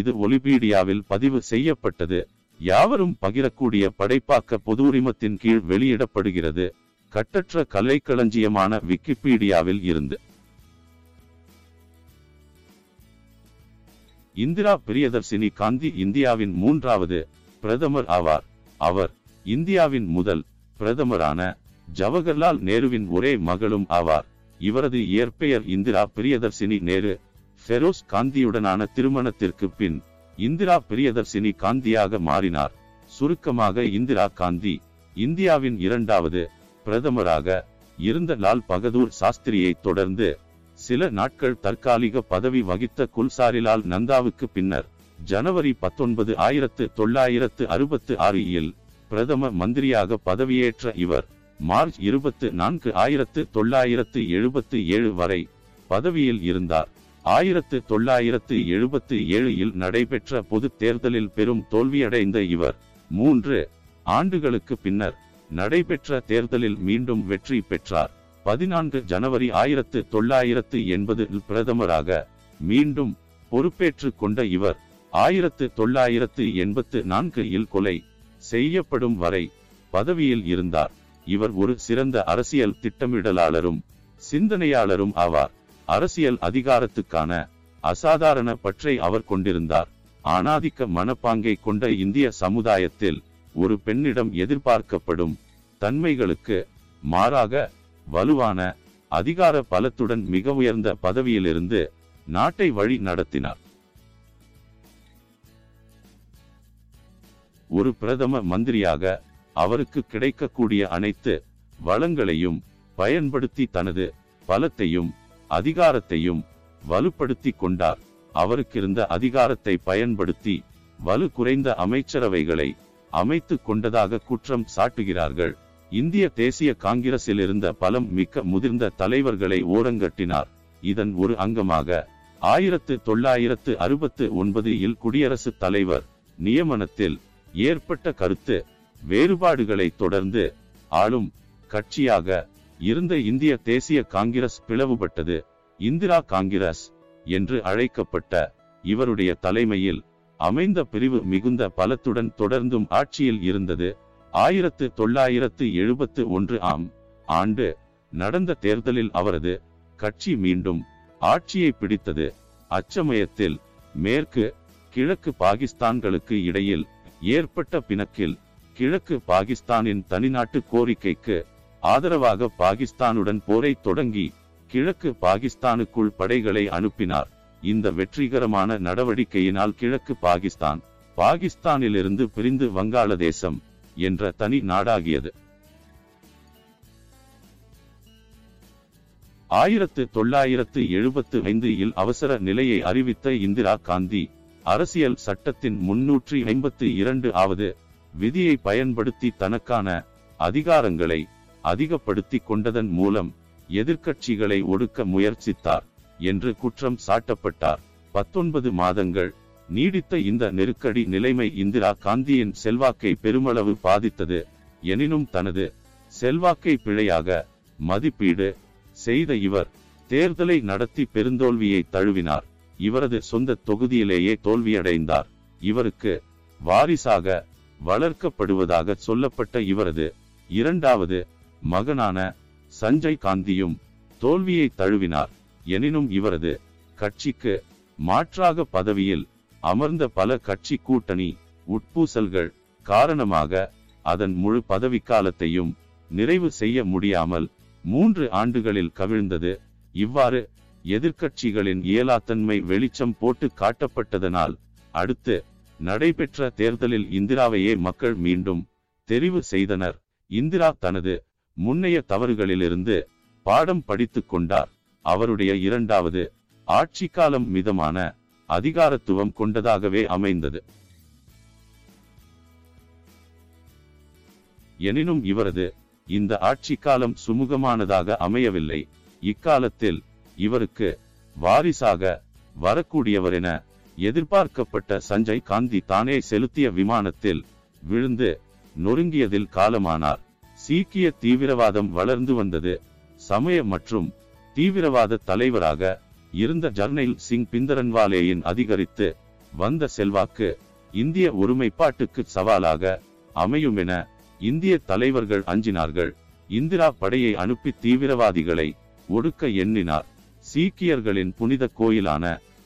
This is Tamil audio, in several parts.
இது ஒலிபீடியாவில் பதிவு செய்யப்பட்டது. யாவரும் பகிரக்கூடிய படைப்பாக்க பொது உரிமத்தின் கீழ் வெளியிடப்படுகிறது. கட்டற்ற கலைக்களஞ்சியமான விக்கிபீடியாவில் இருந்து. இந்திரா பிரியதர்சினி காந்தி இந்தியாவின் மூன்றாவது பிரதமர் ஆவார். அவர் இந்தியாவின் முதல் பிரதமரான ஜவஹர்லால் நேருவின் ஒரே மகளும் ஆவார். இவரது இயற்பெயர் இந்திரா பிரியதர்சினி நேரு. ஃபெரோஸ் காந்தியுடனான திருமணத்திற்கு பின் இந்திரா பிரியதர்சினி காந்தியாக மாறினார். சுருக்கமாக இந்திரா காந்தி இந்தியாவின் இரண்டாவது பிரதமராக இருந்த லால் பகதூர் சாஸ்திரியை தொடர்ந்து சில நாட்கள் தற்காலிக பதவி வகித்த குல்சாரிலால் நந்தாவுக்கு பின்னர் ஜனவரி பத்தொன்பது ஆயிரத்து தொள்ளாயிரத்து அறுபத்து ஆறு இல் பிரதம மந்திரியாக பதவியேற்ற இவர் மார்ச் இருபத்து நான்கு ஆயிரத்து தொள்ளாயிரத்து எழுபத்து ஏழு வரை பதவியில் இருந்தார். ஆயிரத்து தொள்ளாயிரத்து எழுபத்து ஏழு நடைபெற்ற பொது தேர்தலில் பெரும் தோல்வியடைந்த இவர். மூன்று ஆண்டுகளுக்கு பின்னர் நடைபெற்ற தேர்தலில் மீண்டும் வெற்றி பெற்றார். பதினான்கு ஜனவரி ஆயிரத்து தொள்ளாயிரத்து எண்பதில் பிரதமராக மீண்டும் பொறுப்பேற்றுக் கொண்ட இவர் ஆயிரத்து தொள்ளாயிரத்து எண்பத்து நான்கு இல் கொலை செய்யப்படும் வரை பதவியில் இருந்தார். இவர் ஒரு சிறந்த அரசியல் திட்டமிடலாளரும் சிந்தனையாளரும் ஆவார். அரசியல் அதிகாரத்துக்கான அசாதாரண பற்றை அவர் கொண்டிருந்தார். ஆணாதிக்க மனப்பாங்கை கொண்ட இந்திய சமுதாயத்தில் ஒரு பெண்ணிடம் எதிர்பார்க்கப்படும் தன்மைகளுக்கு மாறாக வலுவான அதிகார பலத்துடன் மிக உயர்ந்த பதவியிலிருந்து நாட்டை வழி நடத்தினார். ஒரு பிரதம மந்திரியாக அவருக்கு கிடைக்கக்கூடிய அனைத்து வளங்களையும் பயன்படுத்தி தனது பலத்தையும் அதிகாரத்தையும் வலுப்படுத்தி கொண்டார் அவருக்கிருந்த அதிகாரத்தை பயன்படுத்தி வலு குறைந்த அமைச்சரவைகளை அமைத்து கொண்டதாக குற்றம் சாட்டுகிறார்கள். இந்திய தேசிய காங்கிரஸில் இருந்த பலம் மிக்க முதிர்ந்த தலைவர்களை ஓரங்கட்டினார். இதன் ஒரு அங்கமாக ஆயிரத்து தொள்ளாயிரத்து அறுபத்து ஒன்பது இல் குடியரசுத் தலைவர் நியமனத்தில் ஏற்பட்ட கருத்து வேறுபாடுகளை தொடர்ந்து ஆளும் கட்சியாக இருந்த இந்திய தேசிய காங்கிரஸ் பிளவுபட்டது. இந்திரா காங்கிரஸ் என்று அழைக்கப்பட்ட இவருடைய தலைமையில் அமைந்த பிரிவு மிகுந்த பலத்துடன் தொடர்ந்தும் ஆட்சியில் இருந்தது. ஆயிரத்து தொள்ளாயிரத்து எழுபத்து ஒன்று ஆம் ஆண்டு நடந்த தேர்தலில் அவரது கட்சி மீண்டும் ஆட்சியை பிடித்தது. அச்சமயத்தில் மேற்கு கிழக்கு பாகிஸ்தான்களுக்கு இடையில் ஏற்பட்ட பிணக்கில் கிழக்கு பாகிஸ்தானின் தனிநாட்டு கோரிக்கைக்கு ஆதரவாக பாகிஸ்தானுடன் போரை தொடங்கி கிழக்கு பாகிஸ்தானுக்குள் படைகளை அனுப்பினார். இந்த வெற்றிகரமான நடவடிக்கையினால் கிழக்கு பாகிஸ்தான் பாகிஸ்தானிலிருந்து பிரிந்து வங்காளதேசம் என்ற தனி நாடாகியது. ஆயிரத்து தொள்ளாயிரத்து எழுபத்து ஐந்து இல் அவசர நிலையை அறிவித்த இந்திரா காந்தி அரசியல் சட்டத்தின் முன்னூற்றி ஐம்பத்து இரண்டு ஆவது விதியை பயன்படுத்தி தனக்கான அதிகாரங்களை அதிகப்படுத்தி கொண்டதன் மூலம் எதிர்க்கட்சிகளை ஒடுக்க முயற்சித்தார் என்று குற்றம் சாட்டப்பட்டார். பத்தொன்பது மாதங்கள் நீடித்த இந்த நெருக்கடி நிலைமை இந்திரா காந்தியின் செல்வாக்கை பெருமளவு பாதித்தது எனினும் தனது செல்வாக்கை பிழையாக மதிப்பீடு செய்த இவர் தேர்தலை நடத்தி பெருந்தோல்வியை தழுவினார். இவரது சொந்த தொகுதியிலேயே தோல்வியடைந்தார். இவருக்கு வாரிசாக வளர்க்கப்படுவதாக சொல்லப்பட்ட இவரது இரண்டாவது மகனான சஞ்சய் காந்தியும் தோல்வியை தழுவினார். எனினும் இவரது கட்சிக்கு மாற்றாக பதவியில் அமர்ந்த பல கட்சி கூட்டணி உட்பூசல்கள் காரணமாக அதன் முழு பதவிக்காலத்தையும் நிறைவு செய்ய முடியாமல் மூன்று ஆண்டுகளில் கவிழ்ந்தது. இவ்வாறு எதிர்க்கட்சிகளின் இயலாத்தன்மை வெளிச்சம் போட்டு காட்டப்பட்டதனால் அடுத்து நடைபெற்ற தேர்தலில் இந்திராவையே மக்கள் மீண்டும் தெரிவு செய்தனர். இந்திரா தனது முன்னைய தவறுகளிலிருந்து பாடம் படித்து கொண்டார். அவருடைய இரண்டாவது ஆட்சி காலம் மிதமான அதிகாரத்துவம் கொண்டதாகவே அமைந்தது. எனினும் இவரது இந்த ஆட்சி காலம் சுமூகமானதாக அமையவில்லை. இக்காலத்தில் இவருக்கு வாரிசாக வரக்கூடியவர் என எதிர்பார்க்கப்பட்ட சஞ்சய் காந்தி தானே செலுத்திய விமானத்தில் விழுந்து நொறுங்கியதில் காலமானார். சீக்கிய தீவிரவாதம் வளர்ந்து வந்தது. சமய மற்றும் தீவிரவாத தலைவராக இருந்த ஜர்னைல் சிங் பிந்தரன்வாலேயின் அதிகரித்து வந்த செல்வாக்கு இந்திய ஒருமைப்பாட்டுக்கு சவாலாக அமையும் என இந்திய தலைவர்கள் அஞ்சினார்கள். இந்திரா படையை அனுப்பி தீவிரவாதிகளை ஒடுக்க எண்ணினார். சீக்கியர்களின் புனித கோயிலான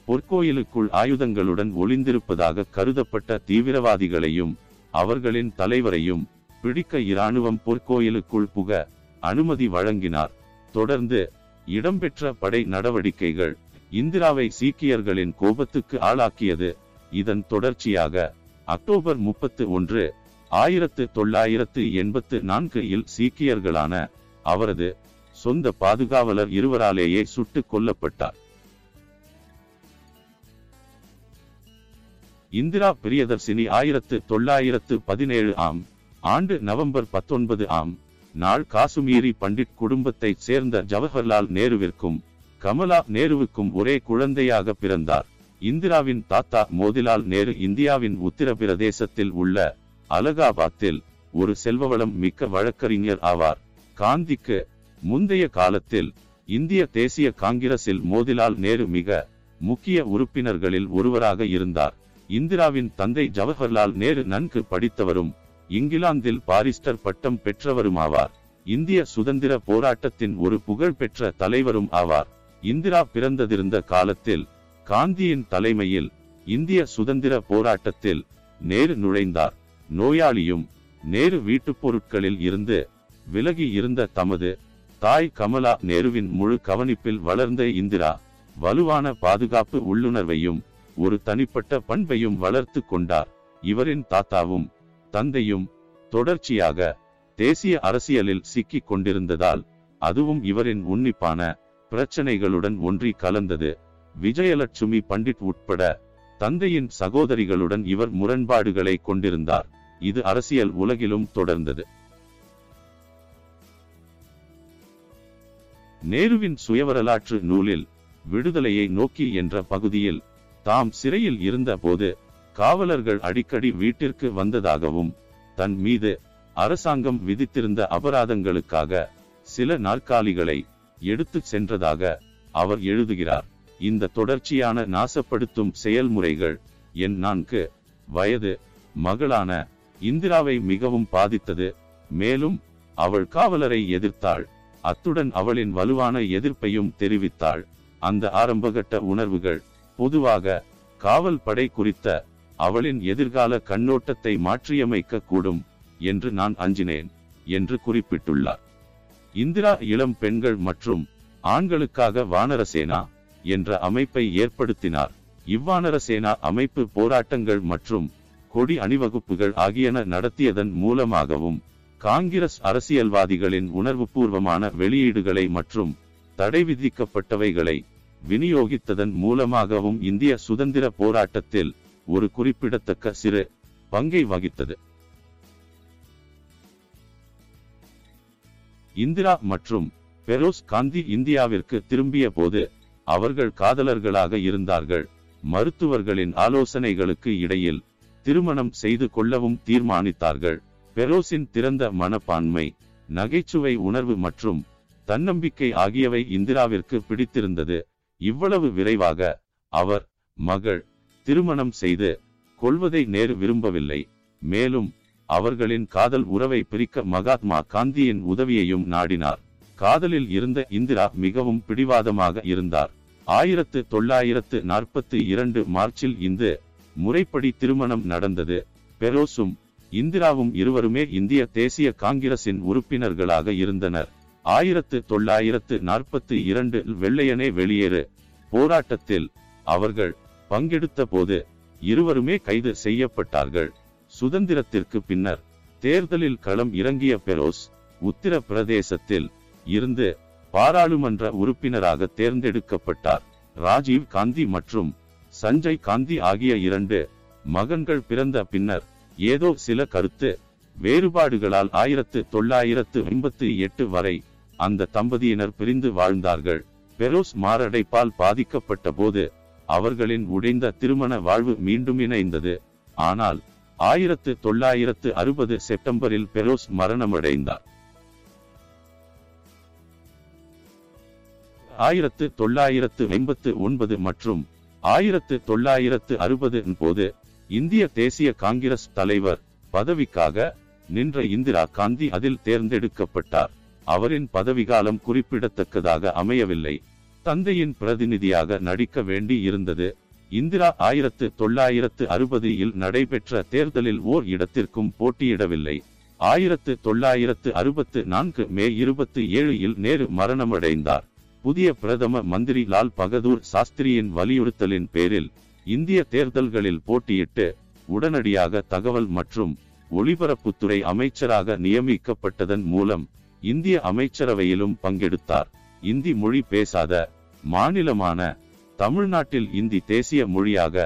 பொற்கோயிலுக்குள் ஆயுதங்களுடன் ஒளிந்திருப்பதாக கருதப்பட்ட தீவிரவாதிகளையும் அவர்களின் தலைவரையும் பிடிக்க இராணுவம் பொற்கோயிலுக்குள் புக அனுமதி வழங்கினார். தொடர்ந்து இடம்பெற்ற படை நடவடிக்கைகள் இந்திராவை சீக்கியர்களின் கோபத்துக்கு ஆளாக்கியது. இதன் தொடர்ச்சியாக அக்டோபர் முப்பத்து ஒன்று ஆயிரத்து தொள்ளாயிரத்து எண்பத்து நான்கு இல் சீக்கியர்களான அவரது சொந்த பாதுகாவலர் இருவராலேயே சுட்டுக் கொல்லப்பட்டார். இந்திரா பிரியதர்சினி ஆயிரத்து தொள்ளாயிரத்து பதினேழு ஆம் ஆண்டு நவம்பர் பத்தொன்பது ஆம் நாள் காசுமீரி பண்டிட் குடும்பத்தைச் சேர்ந்த ஜவஹர்லால் நேருவிற்கும் கமலா நேருவுக்கும் ஒரே குழந்தையாக பிறந்தார். இந்திராவின் தாத்தா மோதிலால் நேரு இந்தியாவின் உத்தரப்பிரதேசத்தில் உள்ள அலகாபாத்தில் ஒரு செல்வவளம் மிக்க வழக்கறிஞர் ஆவார். காந்திக்கு முந்தைய காலத்தில் இந்திய தேசிய காங்கிரஸில் மோதிலால் நேரு மிக முக்கிய உறுப்பினர்களில் ஒருவராக இருந்தார். இந்திராவின் தந்தை ஜவஹர்லால் நேரு நன்கு படித்தவரும் இங்கிலாந்தில் பாரிஸ்டர் பட்டம் பெற்றவருமாவார். இந்திய சுதந்திர போராட்டத்தின் ஒரு புகழ்பெற்ற தலைவரும் ஆவார். இந்திரா பிறந்ததிருந்த காலத்தில் காந்தியின் தலைமையில் இந்திய சுதந்திர போராட்டத்தில் நேரு நுழைந்தார். நோயாளியும் நேரு வீட்டுப் பொருட்களில் இருந்து விலகி இருந்த தமது தாய் கமலா நேருவின் முழு கவனிப்பில் வளர்ந்த இந்திரா வலுவான பாதுகாப்பு உள்ளுணர்வையும் ஒரு தனிப்பட்ட பண்பையும் வளர்த்து கொண்டார். இவரின் தாத்தாவும் தந்தையும் தொடர்ச்சியாக தேசிய அரசியலில் சிக்கிக் கொண்டிருந்ததால் அதுவும் இவரின் உன்னிப்பான பிரச்சனைகளுடன் ஒன்றி கலந்தது. விஜயலட்சுமி பண்டிட் உட்பட தந்தையின் சகோதரிகளுடன் இவர் முரண்பாடுகளை கொண்டிருந்தார். இது அரசியல் உலகிலும் தொடர்ந்தது. நேருவின் சுயவரலாற்று நூலில் விடுதலையை நோக்கி என்ற பகுதியில் தாம் சிறையில் இருந்த போது காவலர்கள் அடிக்கடி வீட்டிற்கு வந்ததாகவும் தன் மீது அரசாங்கம் விதித்திருந்த அபராதங்களுக்காக சில நாற்காலிகளை எடுத்து சென்றதாக அவர் எழுதுகிறார். இந்த தொடர்ச்சியான நாசப்படுத்தும் செயல்முறைகள் என் நான்கு வயது மகளான இந்திராவை மிகவும் பாதித்தது. மேலும் அவள் காவலரை எதிர்த்தாள். அத்துடன் அவளின் வலுவான எதிர்ப்பையும் தெரிவித்தாள். அந்த ஆரம்பகட்ட உணர்வுகள் பொதுவாக காவல் படை குறித்த அவளின் எதிர்கால கண்ணோட்டத்தை மாற்றியமைக்க கூடும் என்று நான் அஞ்சினேன் என்று குறிப்பிட்டுள்ளார். இந்திரா இளம் பெண்கள் மற்றும் ஆண்களுக்காக வானரசேனா என்ற அமைப்பை ஏற்படுத்தினார். இவ்வானரசேனா அமைப்பு போராட்டங்கள் மற்றும் கொடி அணிவகுப்புகள் ஆகியன நடத்தியதன் மூலமாகவும் காங்கிரஸ் அரசியல்வாதிகளின் உணர்வுபூர்வமான வெளியீடுகளை மற்றும் தடை விதிக்கப்பட்டவைகளை விநியோகித்ததன் மூலமாகவும் இந்திய சுதந்திர போராட்டத்தில் ஒரு குறிப்பிடத்தக்க சிறு பங்கை வகித்தது. இந்திரா மற்றும் பெரோஸ் காந்தி இந்தியாவிற்கு திரும்பிய போது அவர்கள் காதலர்களாக இருந்தார்கள். மருத்துவர்களின் ஆலோசனைகளுக்கு இடையில் திருமணம் செய்து கொள்ளவும் தீர்மானித்தார்கள். பெரோஸின் திறந்த மனப்பான்மை நகைச்சுவை உணர்வு மற்றும் தன்னம்பிக்கை ஆகியவை இந்திராவிற்கு பிடித்திருந்தது. இவ்வளவு விரைவாக அவர் மகள் திருமணம் செய்து கொள்வதை நேரு விரும்பவில்லை. மேலும் அவர்களின் காதல் உறவை பிரிக்க மகாத்மா காந்தியின் உதவியையும் நாடினார். காதலில் இருந்த இந்திரா மிகவும் பிடிவாதமாக இருந்தார். ஆயிரத்து தொள்ளாயிரத்து நாற்பத்தி இரண்டு மார்ச்சில் இந்த முறைப்படி திருமணம் நடந்தது. பெரோஸும் இந்திராவும் இருவருமே இந்திய தேசிய காங்கிரசின் உறுப்பினர்களாக இருந்தனர். ஆயிரத்து தொள்ளாயிரத்து நாற்பத்தி இரண்டு வெள்ளையனே வெளியேறு போராட்டத்தில் அவர்கள் பங்கெடுத்த போது இருவருமே கைது செய்யப்பட்டார்கள். சுதந்திரத்திற்கு பின்னர் தேர்தலில் களம் இறங்கிய பெரோஸ் உத்தரப்பிரதேசத்தில் இருந்து பாராளுமன்ற உறுப்பினராக தேர்ந்தெடுக்கப்பட்டார். ராஜீவ் காந்தி மற்றும் சஞ்சய் காந்தி ஆகிய இரண்டு மகன்கள் பிறந்த பின்னர் ஏதோ சில கருத்து வேறுபாடுகளால் ஆயிரத்து தொள்ளாயிரத்து ஐம்பத்தி எட்டு வரை அந்த தம்பதியினர் பிரிந்து வாழ்ந்தார்கள். பெரோஸ் மாரடைப்பால் பாதிக்கப்பட்ட போது அவர்களின் உடைந்த திருமண வாழ்வு மீண்டும் இணைந்தது. ஆனால் ஆயிரத்து தொள்ளாயிரத்து அறுபது செப்டம்பரில் பெரோஸ் மரணமடைந்தார். ஆயிரத்து தொள்ளாயிரத்து ஐம்பத்து ஒன்பது மற்றும் ஆயிரத்து தொள்ளாயிரத்து அறுபது போது இந்திய தேசிய காங்கிரஸ் தலைவர் பதவிக்காக நின்ற இந்திரா காந்தி அதில் தேர்ந்தெடுக்கப்பட்டார். அவரின் பதவிகாலம் குறிப்பிடத்தக்கதாக அமையவில்லை. தந்தையின் பிரதிநிதியாக நடிக்க வேண்டி இருந்தது. இந்திரா ஆயிரத்து தொள்ளாயிரத்து அறுபதில் நடைபெற்ற தேர்தலில் ஓர் இடத்திற்கும் போட்டியிடவில்லை. ஆயிரத்து தொள்ளாயிரத்து அறுபத்து நான்கு மே இருபத்தி ஏழில் நேரு மரணமடைந்தார். புதிய பிரதம மந்திரி லால் பகதூர் சாஸ்திரியின் வலியுறுத்தலின் பேரில் இந்திய தேர்தல்களில் போட்டியிட்டு உடனடியாக தகவல் மற்றும் ஒளிபரப்புத்துறை அமைச்சராக நியமிக்கப்பட்டதன் மூலம் இந்திய அமைச்சரவையிலும் பங்கெடுத்தார். இந்தி மொழி பேசாத மாநிலமான தமிழ்நாட்டில் இந்தி தேசிய மொழியாக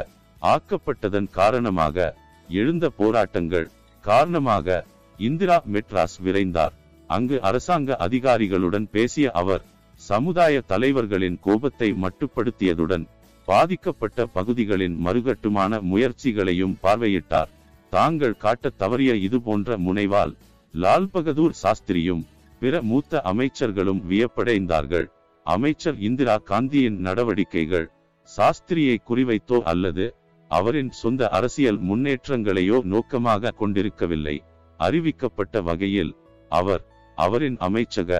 ஆக்கப்பட்டதன் காரணமாக எழுந்த போராட்டங்கள் காரணமாக இந்திரா மெட்ராஸ் விரைந்தார். அங்கு அரசாங்க அதிகாரிகளுடன் பேசிய அவர் சமுதாய தலைவர்களின் கோபத்தை மட்டுப்படுத்தியதுடன் பாதிக்கப்பட்ட பகுதிகளின் மறுகட்டுமான முயற்சிகளையும் பார்வையிட்டார். தாங்கள் காட்ட தவறிய இது போன்ற முனைவால் லால் பகதூர் சாஸ்திரியும் பிற மூத்த அமைச்சர்களும் வியப்படைந்தார்கள். அமைச்சர் இந்திரா காந்தியின் நடவடிக்கைகள் சாஸ்திரியை குறிவைத்தோ அல்லது அவரின் சொந்த அரசியல் முன்னேற்றங்களையோ நோக்கமாக கொண்டிருக்கவில்லை. அறிவிக்கப்பட்ட வகையில் அவர் அவரின் அமைச்சக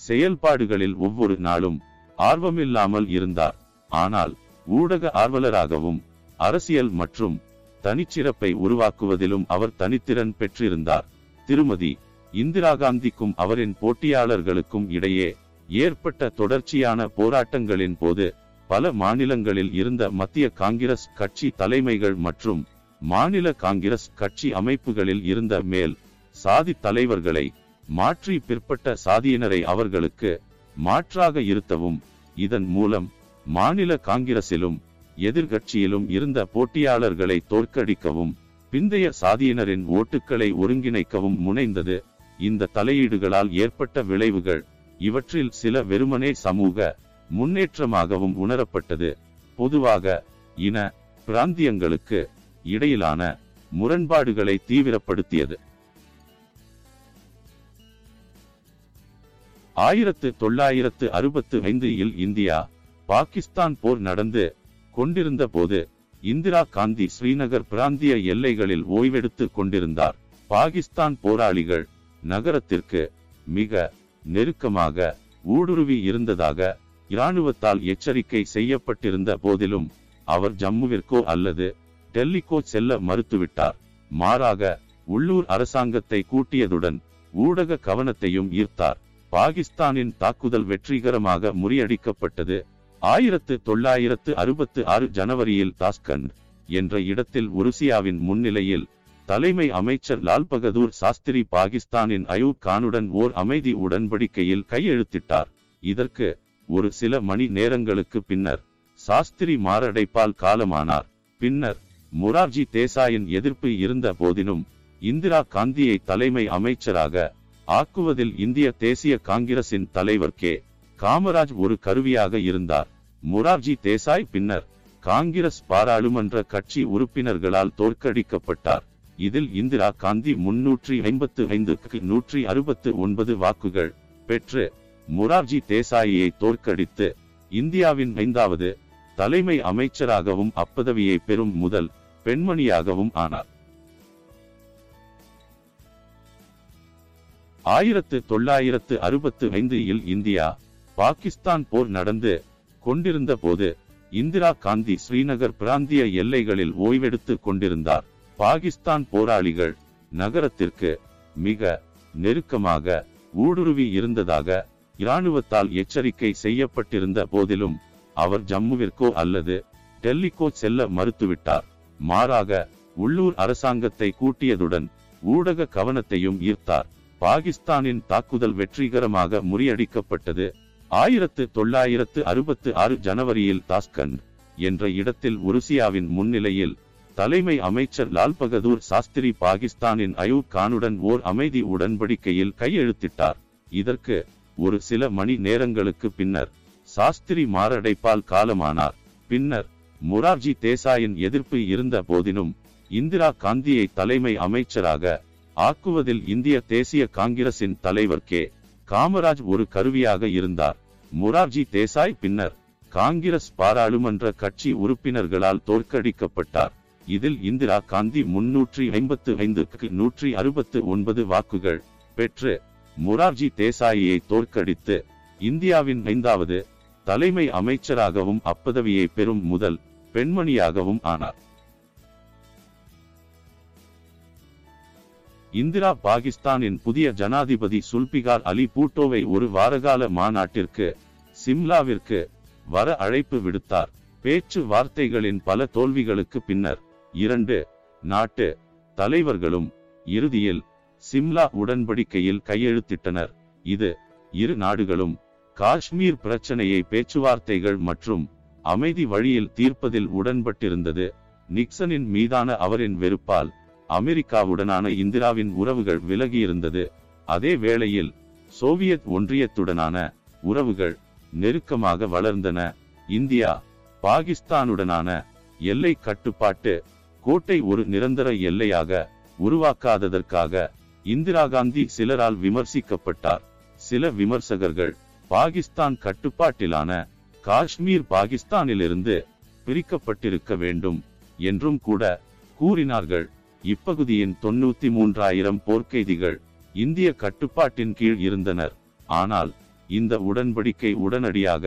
செயல்பாடுகளில் ஒவ்வொரு நாளும் ஆர்வமில்லாமல் இருந்தார். ஆனால் ஊடக ஆர்வலராகவும் அரசியல் மற்றும் தனிச்சிறப்பை உருவாக்குவதிலும் அவர் தனித்திறன் பெற்றிருந்தார். திருமதி இந்திரா காந்திக்கும் அவரின் போட்டியாளர்களுக்கும் இடையே ஏற்பட்ட தொடர்ச்சியான போராட்டங்களின் போது பல மாநிலங்களில் இருந்த மத்திய காங்கிரஸ் கட்சி தலைமைகள் மற்றும் மாநில காங்கிரஸ் கட்சி அமைப்புகளில் இருந்த மேல் சாதி தலைவர்களை மாற்றி பிற்பட்ட சாதியினரை அவர்களுக்கு மாற்றாக இருத்தவும் இதன் மூலம் மாநில காங்கிரசிலும் எதிர்கட்சியிலும் இருந்த போட்டியாளர்களை தோற்கடிக்கவும் பிந்தைய சாதியினரின் ஓட்டுக்களை ஒருங்கிணைக்கவும் முனைந்தது. இந்த தலையீடுகளால் ஏற்பட்ட விளைவுகள் இவற்றில் சில வெறுமனே சமூக முன்னேற்றமாகவும் உணரப்பட்டது. பொதுவாக இன பிராந்தியங்களுக்கு இடையிலான முரண்பாடுகளை தீவிரப்படுத்தியது. ஆயிரத்து தொள்ளாயிரத்து அறுபத்து ஐந்தில் இந்தியா பாகிஸ்தான் போர் நடந்து கொண்டிருந்த போது இந்திரா காந்தி ஸ்ரீநகர் பிராந்திய எல்லைகளில் ஓய்வெடுத்து கொண்டிருந்தார். பாகிஸ்தான் போராளிகள் நகரத்திற்கு மிக நெருக்கமாக ஊடுருவி இருந்ததாக இராணுவத்தால் எச்சரிக்கை செய்யப்பட்டிருந்த போதிலும் அவர் ஜம்முவிற்கோ அல்லது டெல்லிக்கோ செல்ல மறுத்துவிட்டார். மாறாக உள்ளூர் அரசாங்கத்தை கூட்டியதுடன் ஊடக கவனத்தையும் ஈர்த்தார். பாகிஸ்தானின் தாக்குதல் வெற்றிகரமாக முறியடிக்கப்பட்டது. ஆயிரத்து தொள்ளாயிரத்து அறுபத்து ஆறு ஜனவரியில் தாஸ்கண்ட் என்ற இடத்தில் உருசியாவின் முன்னிலையில் தலைமை அமைச்சர் லால் பகதூர் சாஸ்திரி பாகிஸ்தானின் அயூப் கானுடன் ஓர் அமைதி உடன்படிக்கையில் கையெழுத்திட்டார். இதற்கு ஒரு சில மணி நேரங்களுக்கு பின்னர் சாஸ்திரி மாரடைப்பால் காலமானார். பின்னர் முரார்ஜி தேசாயின் எதிர்ப்பு இருந்த போதினும் இந்திரா காந்தியை தலைமை அமைச்சராக ஆக்குவதில் இந்திய தேசிய காங்கிரசின் தலைவர் கே. காமராஜ் ஒரு கருவியாக இருந்தார். முரார்ஜி தேசாய் பின்னர் காங்கிரஸ் பாராளுமன்ற கட்சி உறுப்பினர்களால் தோற்கடிக்கப்பட்டார். இதில் இந்திரா காந்தி முன்னூற்றி ஐம்பத்து ஐந்துக்கு நூற்றி அறுபத்து ஒன்பது வாக்குகள் பெற்று மொரார்ஜி தேசாயை தோற்கடித்து இந்தியாவின் ஐந்தாவது தலைமை அமைச்சராகவும் அப்பதவியை பெறும் முதல் பெண்மணியாகவும் ஆனார். ஆயிரத்து தொள்ளாயிரத்து அறுபத்து ஐந்து இல் இந்தியா பாகிஸ்தான் போர் நடந்து கொண்டிருந்த போது இந்திரா காந்தி ஸ்ரீநகர் பிராந்திய எல்லைகளில் ஓய்வெடுத்து கொண்டிருந்தார். பாகிஸ்தான் போராளிகள் நகரத்திற்கு மிக நெருக்கமாக ஊடுருவி இருந்ததாக இராணுவத்தால் எச்சரிக்கை செய்யப்பட்டிருந்த போதிலும் அவர் ஜம்முவிற்கோ அல்லது டெல்லிக்கோ செல்ல மறுத்துவிட்டார். மாறாக உள்ளூர் அரசாங்கத்தை கூட்டியதுடன் ஊடக கவனத்தையும் ஈர்த்தார். பாகிஸ்தானின் தாக்குதல் வெற்றிகரமாக முறியடிக்கப்பட்டது. ஆயிரத்து தொள்ளாயிரத்து அறுபத்து ஆறு ஜனவரியில் தாஸ்கண்ட் என்ற இடத்தில் உருசியாவின் முன்னிலையில் தலைமை அமைச்சர் லால் பகதூர் சாஸ்திரி பாகிஸ்தானின் அயூப் கானுடன் ஓர் அமைதி உடன்படிக்கையில் கையெழுத்திட்டார். இதற்கு ஒரு சில மணி நேரங்களுக்கு பின்னர் சாஸ்திரி மாரடைப்பால் காலமானார். பின்னர் மொரார்ஜி தேசாயின் எதிர்ப்பு இருந்த போதினும் இந்திரா காந்தியை தலைமை அமைச்சராக ஆக்குவதில் இந்திய தேசிய காங்கிரசின் தலைவர் கே. காமராஜ் ஒரு கருவியாக இருந்தார். மொரார்ஜி தேசாய் பின்னர் காங்கிரஸ் பாராளுமன்ற கட்சி உறுப்பினர்களால் தோற்கடிக்கப்பட்டார். இதில் இந்திரா காந்தி முன்னூற்றி ஐம்பத்து ஐந்துக்கு நூற்றி அறுபத்து ஒன்பது வாக்குகள் பெற்று மொரார்ஜி தேசாயியை தோற்கடித்து இந்தியாவின் ஐந்தாவது தலைமை அமைச்சராகவும் அப்பதவியை பெறும் முதல் பெண்மணியாகவும் ஆனார். இந்திரா பாகிஸ்தானின் புதிய ஜனாதிபதி சுல்பிகார் அலி பூட்டோவை ஒரு வாரகால மாநாட்டிற்கு சிம்லாவிற்கு வர அழைப்பு விடுத்தார். பேச்சு வார்த்தைகளின் பல தோல்விகளுக்கு பின்னர் இரண்டு நாட்டு தலைவர்களும் இறுதியில் சிம்லா உடன்படிக்கையில் கையெழுத்திட்டனர். இது இரு நாடுகளும் காஷ்மீர் பிரச்சனையை பேச்சுவார்த்தைகள் மற்றும் அமைதி வழியில் தீர்ப்பதில் உடன்பட்டிருந்தது. நிக்சனின் மீதான அவரின் வெறுப்பால் அமெரிக்காவுடனான இந்திராவின் உறவுகள் விலகியிருந்தது. அதே வேளையில் சோவியத் ஒன்றியத்துடனான உறவுகள் நெருக்கமாக வளர்ந்தன. இந்தியா பாகிஸ்தானுடனான எல்லை கட்டுப்பாட்டு கோட்டை ஒரு நிரந்தர எல்லையாக உருவாக்காததற்காக இந்திரா காந்தி சிலரால் விமர்சிக்கப்பட்டார். சில விமர்சகர்கள் பாகிஸ்தான் கட்டுப்பாட்டிலான காஷ்மீர் பாகிஸ்தானிலிருந்து பிரிக்கப்பட்டிருக்க வேண்டும் என்றும் கூட கூறினார்கள். இப்பகுதியின் தொண்ணூத்தி மூன்றாயிரம் போர்க்கைதிகள் இந்திய கட்டுப்பாட்டின் கீழ் இருந்தனர். ஆனால் இந்த உடன்படிக்கை உடனடியாக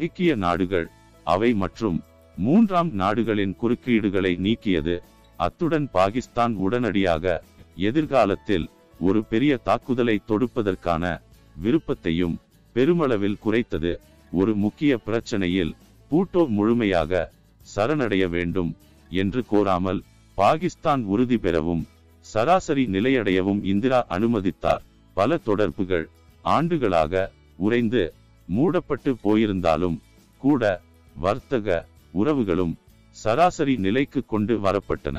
ஐக்கிய நாடுகள் அவை மற்றும் மூன்றாம் நாடுகளின் குறுக்கீடுகளை நீக்கியது. அத்துடன் பாகிஸ்தான் உடனடியாக எதிர்காலத்தில் ஒரு பெரிய தாக்குதலை தொடுப்பதற்கான விருப்பத்தையும் பெருமளவில் குறைத்தது. ஒரு முக்கிய பிரச்சனையில் பூட்டோ முழுமையாக சரணடைய வேண்டும் என்று கோராமல் பாகிஸ்தான் உறுதி பெறவும் சராசரி நிலையடையவும் இந்திரா அனுமதித்தார். பல தொடர்புகள் ஆண்டுகளாக உறைந்து மூடப்பட்டு போயிருந்தாலும் கூட வர்த்தக உறவுகளும் சராசரி நிலைக்கு கொண்டு வரப்பட்டன.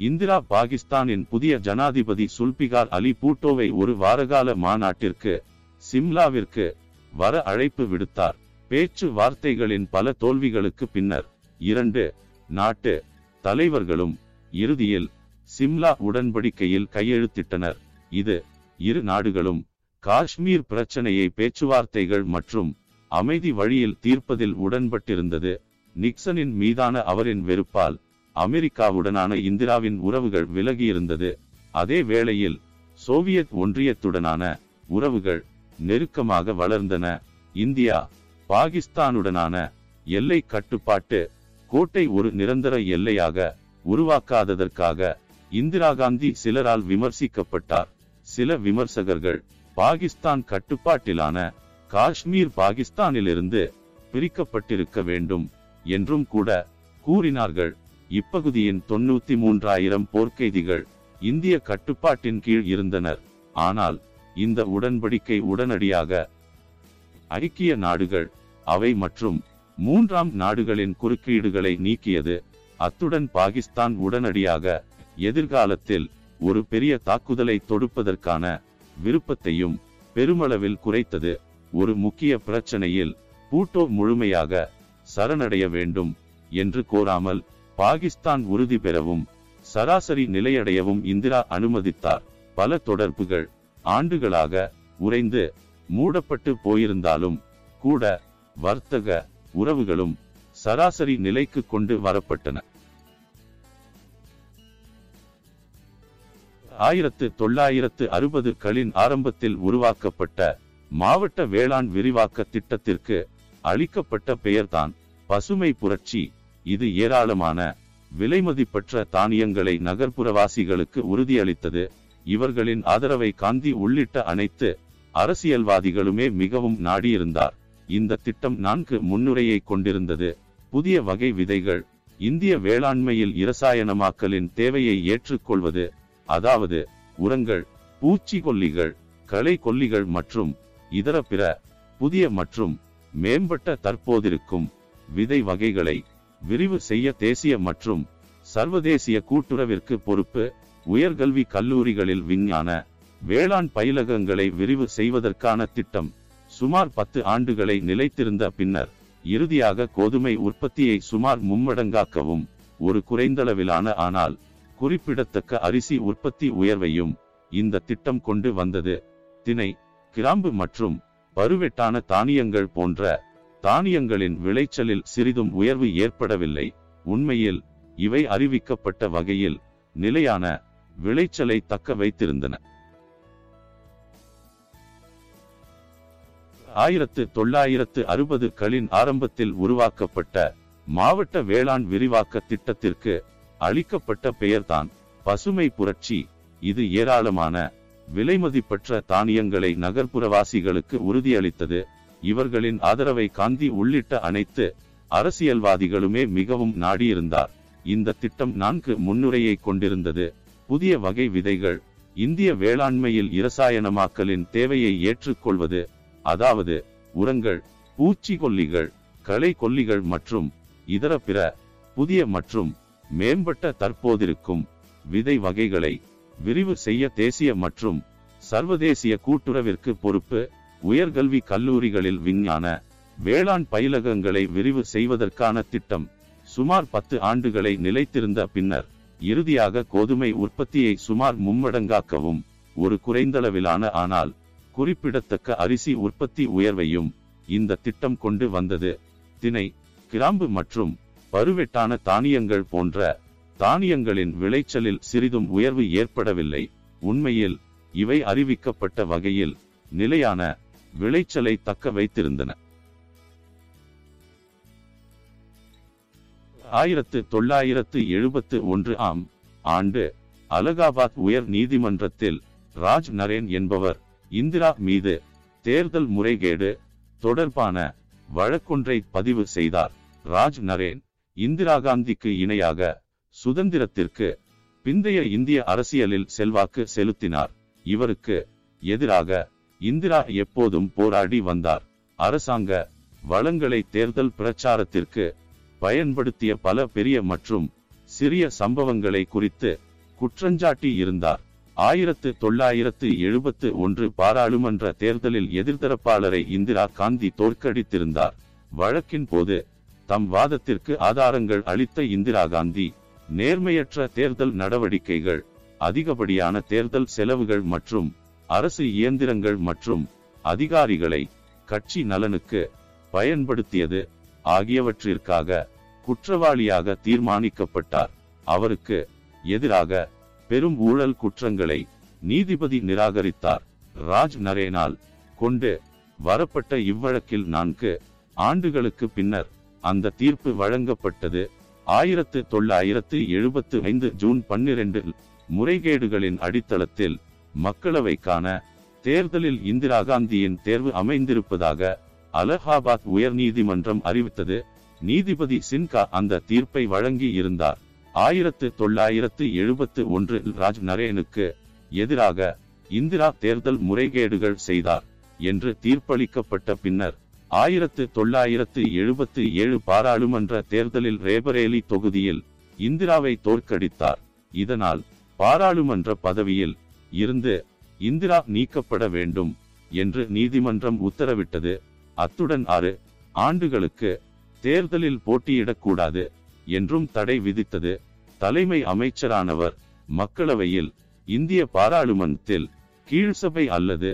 இந்திரா பாகிஸ்தானின் புதிய ஜனாதிபதி சுல்பிகார் அலி பூட்டோவை ஒரு வாரகால மாநாட்டிற்கு சிம்லாவிற்கு வர அழைப்பு விடுத்தார். பேச்சு வார்த்தைகளின் பல தோல்விகளுக்கு பின்னர் இரண்டு நாட்டு தலைவர்களும் இறுதியில் சிம்லா உடன்படிக்கையில் கையெழுத்திட்டனர். இது இரு நாடுகளும் காஷ்மீர் பிரச்சனையை பேச்சுவார்த்தைகள் மற்றும் அமைதி வழியில் தீர்ப்பதில் உடன்பட்டிருந்தது. நிக்சனின் மீதான அவரின் வெறுப்பால் அமெரிக்காவுடனான இந்திராவின் உறவுகள் விலகியிருந்தது. அதே வேளையில் சோவியத் ஒன்றியத்துடனான உறவுகள் நெருக்கமாக வளர்ந்தன. இந்தியா பாகிஸ்தானுடனான எல்லை கட்டுப்பாட்டு கோட்டை ஒரு நிரந்தர எல்லையாக உருவாக்காததற்காக இந்திரா காந்தி சிலரால் விமர்சிக்கப்பட்டார். சில விமர்சகர்கள் பாகிஸ்தான் கட்டுப்பாட்டிலான காஷ்மீர் பாகிஸ்தானிலிருந்து பிரிக்கப்பட்டிருக்க வேண்டும் என்றும் கூட கூறினார்கள். இப்பகுதியின் தொன்னூத்தி மூன்றாயிரம் போர்க்கைதிகள் இந்திய கட்டுப்பாட்டின் கீழ் இருந்தனர். ஆனால் இந்த உடன்படிக்கை உடனடியாக ஐக்கிய நாடுகள் அவை மற்றும் மூன்றாம் நாடுகளின் குறுக்கீடுகளை நீக்கியது. அத்துடன் பாகிஸ்தான் உடனடியாக எதிர்காலத்தில் ஒரு பெரிய தாக்குதலை தொடுப்பதற்கான விருப்பத்தையும் பெருமளவில் குறைத்தது. ஒரு முக்கிய பிரச்சனையில் பூட்டோ முழுமையாக சரணடைய வேண்டும் என்று கோராமல் பாகிஸ்தான் உறுதி பெறவும் சராசரி நிலையடையவும் இந்திரா அனுமதித்தார். பல தொடர்புகள் ஆண்டுகளாக உறைந்து மூடப்பட்டு போயிருந்தாலும் கூட வர்த்தக உறவுகளும் சராசரி நிலைக்கு கொண்டு வரப்பட்டன. ஆயிரத்து தொள்ளாயிரத்து அறுபதுகளின் ஆரம்பத்தில் உருவாக்கப்பட்ட மாவட்ட வேளாண் விரிவாக்க திட்டத்திற்கு அளிக்கப்பட்ட பெயர்தான் பசுமை புரட்சி. இது ஏராளமான விலைமதிப்பற்ற தானியங்களை நகர்ப்புறவாசிகளுக்கு உறுதியளித்தது. இவர்களின் ஆதரவை காந்தி உள்ளிட்ட அனைத்து அரசியல்வாதிகளுமே மிகவும் நாடியிருந்தார். இந்த திட்டம் நான்கு முன்னுரையை கொண்டிருந்தது. புதிய வகை விதைகள் இந்திய வேளாண்மையில் இரசாயனமாக்கலின் தேவையை ஏற்றுக்கொள்வது அதாவது உரங்கள் பூச்சிக்கொல்லிகள் களை கொல்லிகள் மற்றும் இதர பிற புதிய மற்றும் மேம்பட்ட தற்போதிருக்கும் விதை வகைகளை விரிவு செய்ய தேசிய மற்றும் சர்வதேசிய கூட்டுறவிற்கு பொறுப்பு உயர்கல்வி கல்லூரிகளில் விஞ்ஞான வேளாண் பயிலகங்களை விரிவு செய்வதற்கான திட்டம் சுமார் பத்து ஆண்டுகளை நிலைத்திருந்த பின்னர் இறுதியாக கோதுமை உற்பத்தியை சுமார் மும்மடங்காக்கவும் ஒரு குறைந்தளவிலான ஆனால் குறிப்பிடத்தக்க அரிசி உற்பத்தி உயர்வையும் இந்த திட்டம் கொண்டு வந்தது. தினை கிராம்பு மற்றும் பருவெட்டான தானியங்கள் போன்ற தானியங்களின் விளைச்சலில் சிறிதும் உயர்வு ஏற்படவில்லை. உண்மையில் இவை அறிவிக்கப்பட்ட வகையில் நிலையான விளைச்சலை தக்க வைத்திருந்தன. ஆயிரத்து தொள்ளாயிரத்து அறுபதுகளின் ஆரம்பத்தில் உருவாக்கப்பட்ட மாவட்ட வேளாண் விரிவாக்க திட்டத்திற்கு அளிக்கப்பட்ட பெயர்தான் பசுமை புரட்சி. இது ஏராளமான விலைமதிப்பற்ற தானியங்களை நகர்ப்புறவாசிகளுக்கு உறுதியளித்தது. இவர்களின் ஆதரவை காந்தி உள்ளிட்ட அனைத்து அரசியல்வாதிகளுமே மிகவும் நாடியிருந்தார். இந்த திட்டம் நான்கு முன்னுரையை கொண்டிருந்தது. புதிய வகை விதைகள் இந்திய வேளாண்மையில் இரசாயனமாக்கலின் தேவையை ஏற்றுக்கொள்வது அதாவது உரங்கள் பூச்சிக்கொல்லிகள் களை கொல்லிகள் மற்றும் இதர பிற புதிய மற்றும் மேம்பட்ட தற்போதிருக்கும் விதை வகைகளை விரிவு செய்ய தேசிய மற்றும் சர்வதேசிய கூட்டுறவிற்கு பொறுப்பு உயர்கல்வி கல்லூரிகளில் விஞ்ஞான வேளாண் பயிலகங்களை விரிவு செய்வதற்கான திட்டம் சுமார் பத்து ஆண்டுகளை நிலைத்திருந்த பின்னர் இறுதியாக கோதுமை உற்பத்தியை சுமார் மும்மடங்காக்கவும் ஒரு குறைந்தளவிலான ஆனால் குறிப்பிடத்தக்க அரிசி உற்பத்தி உயர்வையும் இந்த திட்டம் கொண்டு வந்தது. திணை கிராம்பு மற்றும் பருவெட்டான தானியங்கள் போன்ற தானியங்களின் விளைச்சலில் சிறிதும் உயர்வு ஏற்படவில்லை. உண்மையில் இவை அறிவிக்கப்பட்ட வகையில் நிலையான விளைச்சலை தக்க வைத்திருந்தன. ஆயிரத்து தொள்ளாயிரத்து எழுபத்து ஒன்று ஆம் ஆண்டு அலகாபாத் உயர் நீதிமன்றத்தில் ராஜ் நரேன் என்பவர் இந்திரா மீது தேர்தல் முறைகேடு தொடர்பான வழக்கொன்றை பதிவு செய்தார். ராஜ் நரேன் இந்திரா காந்திக்கு இணையாக சுதந்திரத்திற்கு பிந்தைய இந்திய அரசியலில் செல்வாக்கு செலுத்தினார். இவருக்கு எதிராக இந்திரா எப்போதும் போராடி வந்தார். அரசாங்க வளங்களை தேர்தல் பிரச்சாரத்திற்கு பயன்படுத்திய பல பெரிய மற்றும் சிறிய சம்பவங்களை குறித்து குற்றஞ்சாட்டி இருந்தார். ஆயிரத்து தொள்ளாயிரத்து எழுபத்து ஒன்று பாராளுமன்ற தேர்தலில் எதிர்த்தரப்பாளரை இந்திரா காந்தி தோற்கடித்திருந்தார். வழக்கின் போது தம் வாதத்திற்கு ஆதாரங்கள் அளித்த இந்திரா காந்தி நேர்மையற்ற தேர்தல் நடவடிக்கைகள் அதிகப்படியான தேர்தல் செலவுகள் மற்றும் அரசு இயந்திரங்கள் மற்றும் அதிகாரிகளை கட்சி நலனுக்கு பயன்படுத்தியது ஆகியவற்றிற்காக குற்றவாளியாக தீர்மானிக்கப்பட்டார். அவருக்கு எதிராக பெரும் ஊழல் குற்றங்களை நீதிபதி நிராகரித்தார். ராஜ் நரேனால் கொண்டு வரப்பட்ட இவ்வழக்கில் நான்கு ஆண்டுகளுக்கு பின்னர் அந்த தீர்ப்பு வழங்கப்பட்டது ஆயிரத்து தொள்ளாயிரத்து எழுபத்து ஐந்து ஜூன் பன்னிரண்டு முறைகேடுகளின் அடித்தளத்தில் மக்களவைக்கான தேர்தலில் இந்திரா காந்தியின் தேர்வு அமைந்திருப்பதாக அலகாபாத் உயர்நீதிமன்றம் அறிவித்தது. நீதிபதி சின்கா அந்த தீர்ப்பை வழங்கி இருந்தார். ஆயிரத்து தொள்ளாயிரத்து எழுபத்து ஒன்றில் ராஜ் நரேனுக்கு எதிராக இந்திரா தேர்தல் முறைகேடுகள் செய்தார் என்று தீர்ப்பளிக்கப்பட்ட பின்னர் ஆயிரத்து தொள்ளாயிரத்து எழுபத்து ஏழு பாராளுமன்ற தேர்தலில் ரேபரேலி தொகுதியில் இந்திராவை தோற்கடித்தார். இதனால் பாராளுமன்ற பதவியில் இருந்து இந்திரா நீக்கப்பட வேண்டும் என்று நீதிமன்றம் உத்தரவிட்டது. அத்துடன் ஆறு ஆண்டுகளுக்கு தேர்தலில் போட்டியிடக்கூடாது என்றும் தடை விதித்தது. தலைமை அமைச்சரானவர் மக்களவையில் இந்திய பாராளுமன்றத்தில் கீழ்சபை அல்லது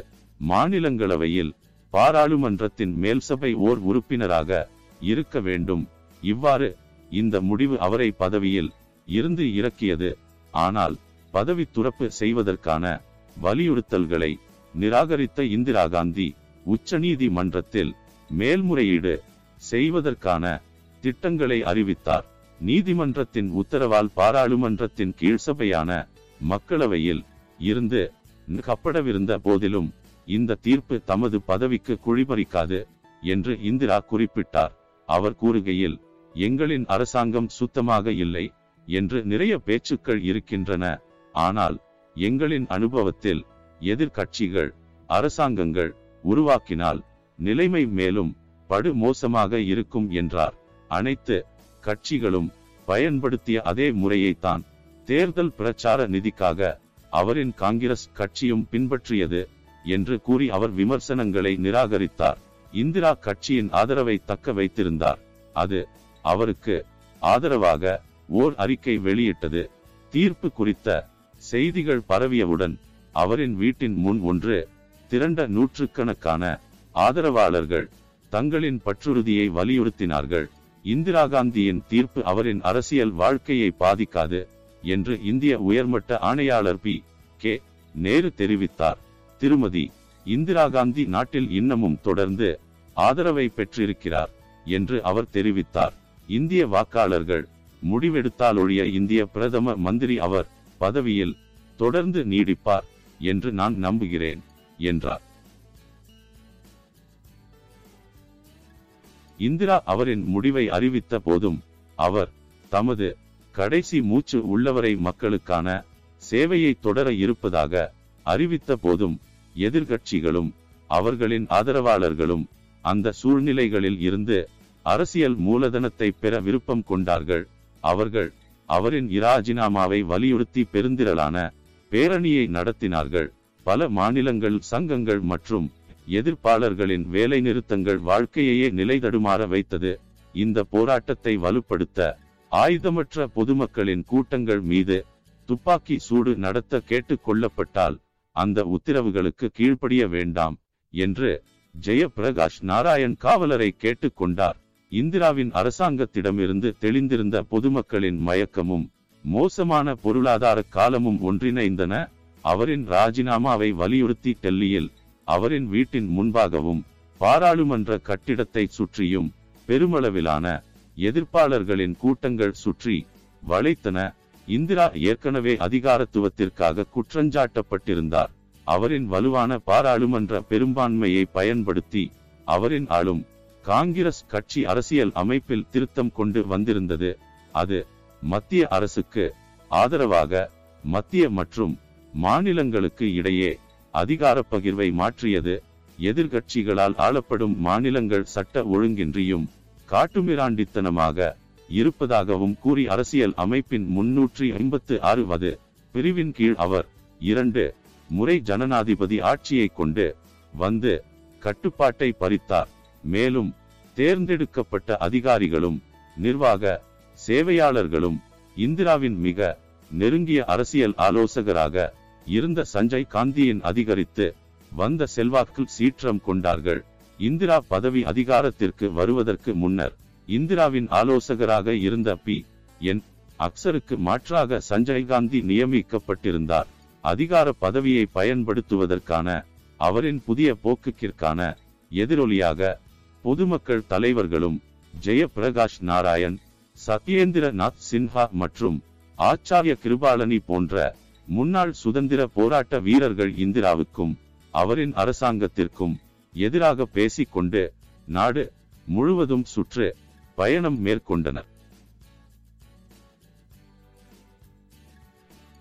மாநிலங்களவையில் பாராளுமன்றத்தின் மேல் சபை ஓர் உறுப்பினராக இருக்க வேண்டும். இவ்வாறு இந்த முடிவு அவரை பதவியில் இருந்து இறக்கியது. ஆனால் பதவி துறப்பு செய்வதற்கான வலியுறுத்தல்களை நிராகரித்த இந்திரா காந்தி உச்சநீதிமன்றத்தில் மேல்முறையீடு செய்வதற்கான திட்டங்களை அறிவித்தார். நீதிமன்றத்தின் உத்தரவால் பாராளுமன்றத்தின் கீழ்சபையான மக்களவையில் இருந்து கப்படவிருந்த போதிலும் இந்த தீர்ப்பு தமது பதவிக்கு குழிபறிக்காது என்று இந்திரா குறிப்பிட்டார். அவர் கூறுகையில் எங்களின் அரசாங்கம் சுத்தமாக இல்லை என்று நிறைய பேச்சுக்கள் இருக்கின்றன. ஆனால் எங்களின் அனுபவத்தில் எதிர்கட்சிகள் அரசாங்கங்கள் உருவாக்கினால் நிலைமை மேலும் படு மோசமாக இருக்கும் என்றார். அனைத்து கட்சிகளும் பயன்படுத்திய அதே முறையைத்தான் தேர்தல் பிரச்சார நிதிக்காக அவரின் காங்கிரஸ் கட்சியும் பின்பற்றியது. என்று கூறி அவர் விமர்சனங்களை நிராகரித்தார். இந்திரா கட்சியின் ஆதரவை தக்க வைத்திருந்தார். அது அவருக்கு ஆதரவாக ஓர் அறிக்கை வெளியிட்டது. தீர்ப்பு குறித்த செய்திகள் பரவியவுடன் அவரின் வீட்டின் முன் ஒன்று திரண்ட நூற்றுக்கணக்கான ஆதரவாளர்கள் தங்களின் பற்றுறுதியை வலியுறுத்தினார்கள். இந்திரா காந்தியின் தீர்ப்பு அவரின் அரசியல் வாழ்க்கையை பாதிக்காது என்று இந்திய உயர்மட்ட ஆணையாளர் பி. கே. நேரு தெரிவித்தார். திருமதி இந்திரா காந்தி நாட்டில் இன்னமும் தொடர்ந்து ஆதரவை பெற்றிருக்கிறார் என்று அவர் தெரிவித்தார். இந்திய வாக்காளர்கள் முடிவெடுத்தால் ஒழிய இந்திய பிரதம மந்திரி அவர் பதவியில் தொடர்ந்து நீடிப்பார் என்று நான் நம்புகிறேன் என்றார். இந்திரா அவரின் முடிவை அறிவித்த போதும் அவர் தமது கடைசி மூச்சு உள்ளவரை மக்களுக்கான சேவையை தொடர இருப்பதாக அறிவித்த போதும் எதிர்கட்சிகளும் அவர்களின் ஆதரவாளர்களும் அந்த சூழ்நிலைகளில் இருந்து அரசியல் மூலதனத்தை பெற விருப்பம் கொண்டார்கள். அவர்கள் அவரின் இராஜினாமாவை வலியுறுத்தி பெருந்திரளான பேரணியை நடத்தினார்கள். பல மாநிலங்கள் சங்கங்கள் மற்றும் எதிர்ப்பாளர்களின் வேலை நிறுத்தங்கள் வாழ்க்கையையே நிலைதடுமாற வைத்தது. இந்த போராட்டத்தை வலுப்படுத்த ஆயுதமற்ற பொதுமக்களின் கூட்டங்கள் மீது துப்பாக்கி சூடு நடத்த கேட்டுக் கொள்ளப்பட்டால் அந்த உத்தரவுகளுக்கு கீழ்ப்படிய வேண்டாம் என்று ஜெயபிரகாஷ் நாராயண் காவலரை கேட்டுக்கொண்டார் இந்திராவின் அரசாங்கத்திடமிருந்து தெளிந்திருந்த பொதுமக்களின் மயக்கமும் மோசமான பொருளாதார காலமும் ஒன்றிணைந்தன. அவரின் ராஜினாமாவை வலியுறுத்தி டெல்லியில் அவரின் வீட்டின் முன்பாகவும் பாராளுமன்ற கட்டிடத்தை சுற்றியும் பெருமளவிலான எதிர்ப்பாளர்களின் கூட்டங்கள் சுற்றி வளைத்தன. இந்திரா ஏற்கனவே அதிகாரத்துவத்திற்காக குற்றஞ்சாட்டப்பட்டிருந்தார். அவரின் வலுவான பாராளுமன்ற பெரும்பான்மையை பயன்படுத்தி அவரின் ஆளும் காங்கிரஸ் கட்சி அரசியல் அமைப்பில் திருத்தம் கொண்டு வந்திருந்தது. அது மத்திய அரசுக்கு ஆதரவாக மத்திய மற்றும் மாநிலங்களுக்கு இடையே அதிகார பகிர்வை மாற்றியது. எதிர்கட்சிகளால் ஆளப்படும் மாநிலங்கள் சட்ட ஒழுங்கின்றியும் காட்டுமிராண்டித்தனமாக இருப்பதாகவும் கூறி அரசியல் அமைப்பின் முன்னூற்றி ஐம்பத்து ஆறுவது பிரிவின் கீழ் அவர். இரண்டு முறை ஜனநாதிபதி ஆட்சியை கொண்டு வந்து கட்டுப்பாட்டை பறித்தார். மேலும் தேர்ந்தெடுக்கப்பட்ட அதிகாரிகளும் நிர்வாக சேவையாளர்களும் இந்திராவின் மிக நெருங்கிய அரசியல் ஆலோசகராக இருந்த சஞ்சய் காந்தியின் அதிகரித்து வந்த செல்வாக்கில் சீற்றம் கொண்டார்கள். இந்திரா பதவி அதிகாரத்திற்கு வருவதற்கு முன்னர் இந்திராவின் ஆலோசகராக இருந்த பி. என். அக்சருக்கு மாற்றாக சஞ்சய் காந்தி நியமிக்கப்பட்டிருந்தார். அதிகார பதவியை பயன்படுத்துவதற்கான அவரின் புதிய போக்குக்கிற்கான எதிரொலியாக பொதுமக்கள் தலைவர்களும் ஜெயபிரகாஷ் நாராயண் சத்யேந்திர நாத் சின்ஹா மற்றும் ஆச்சாரிய கிருபாலனி போன்ற முன்னாள் சுதந்திர போராட்ட வீரர்கள் இந்திராவுக்கும் அவரின் அரசாங்கத்திற்கும் எதிராக பேசிக்கொண்டு நாடு முழுவதும் சுற்று பயணம் மேற்கொண்டனர்.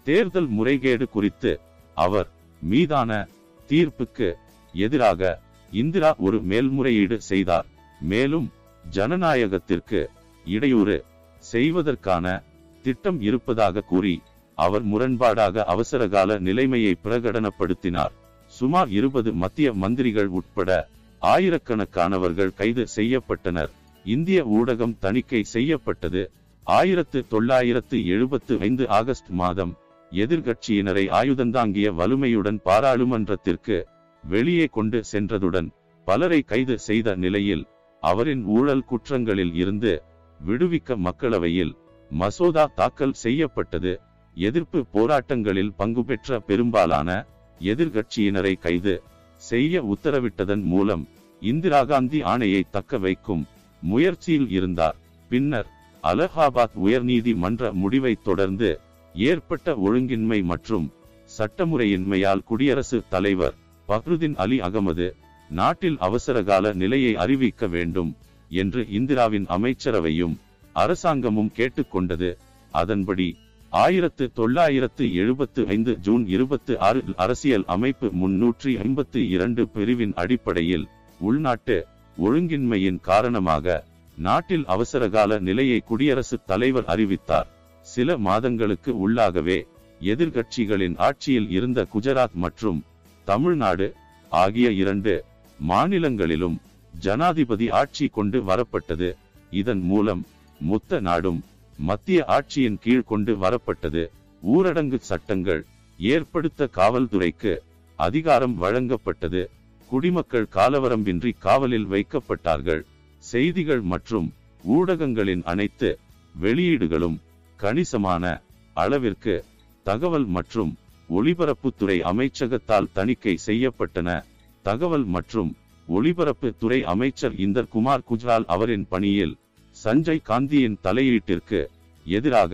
தேர்தல் முறைகேடு குறித்து அவர் மீதான தீர்ப்புக்கு எதிராக இந்திரா ஒரு மேல்முறையீடு செய்தார். மேலும் ஜனநாயகத்திற்கு இடையூறு செய்வதற்கான திட்டம் இருப்பதாக கூறி அவர் முரண்பாடாக அவசரகால நிலைமையை பிரகடனப்படுத்தினார். சுமார் இருபது மத்திய மந்திரிகள் உட்பட ஆயிரக்கணக்கானவர்கள் கைது செய்யப்பட்டனர். இந்திய ஊடகம் தணிக்கை செய்யப்பட்டது. ஆயிரத்து தொள்ளாயிரத்து எழுபத்து ஐந்து ஆகஸ்ட் மாதம் எதிர்கட்சியினரை ஆயுதந்தாங்கிய வலிமையுடன் பாராளுமன்றத்திற்கு வெளியே கொண்டு சென்றதுடன் பலரை கைது செய்த நிலையில் அவரின் ஊழல் குற்றங்களில் இருந்து விடுவிக்க மக்களவையில் மசோதா தாக்கல் செய்யப்பட்டது. எதிர்ப்பு போராட்டங்களில் பங்கு பெற்ற பெரும்பாலான எதிர்கட்சியினரை கைது செய்ய உத்தரவிட்டதன் மூலம் இந்திரா காந்தி ஆணையை தக்க வைக்கும் முயற்சியில் இருந்தார். பின்னர் அலகாபாத் உயர்நீதிமன்ற முடிவை தொடர்ந்து ஏற்பட்ட ஒழுங்கின்மை மற்றும் சட்டமுறையின்மையால் குடியரசு தலைவர் பக்ருதின் அலி அகமது நாட்டில் அவசரகால நிலையை அறிவிக்க வேண்டும் என்று இந்திராவின் அமைச்சரவையும் அரசாங்கமும் கேட்டுக்கொண்டது. அதன்படி ஆயிரத்து தொள்ளாயிரத்து எழுபத்து ஐந்து ஜூன் இருபத்தி ஆறு அரசியல் அமைப்பு முன்னூற்றி ஐம்பத்து இரண்டு பிரிவின் அடிப்படையில் உள்நாட்டு ஒழுங்கின்மையின் காரணமாக நாட்டில் அவசரகால நிலையை குடியரசுத் தலைவர் அறிவித்தார். சில மாதங்களுக்கு உள்ளாகவே எதிர்கட்சிகளின் ஆட்சியில் இருந்த குஜராத் மற்றும் தமிழ்நாடு ஆகிய இரண்டு மாநிலங்களிலும் ஜனாதிபதி ஆட்சி கொண்டு வரப்பட்டது. இதன் மூலம் மொத்த நாடும் மத்திய ஆட்சியின் கீழ் கொண்டு வரப்பட்டது. ஊரடங்கு சட்டங்கள் ஏற்படுத்த காவல்துறைக்கு அதிகாரம் வழங்கப்பட்டது. குடிமக்கள் காலவரம்பின்றி காவலில் வைக்கப்பட்டார்கள். செய்திகள் மற்றும் ஊடகங்களின் அனைத்து வெளியீடுகளும் கணிசமான அளவிற்கு தகவல் மற்றும் ஒளிபரப்புத்துறை அமைச்சகத்தால் தணிக்கை செய்யப்பட்டன. தகவல் மற்றும் ஒளிபரப்பு துறை அமைச்சர் இந்தர் குமார் குஜ்ரால் அவரின் பணியில் சஞ்சய் காந்தியின் தலையீட்டிற்கு எதிராக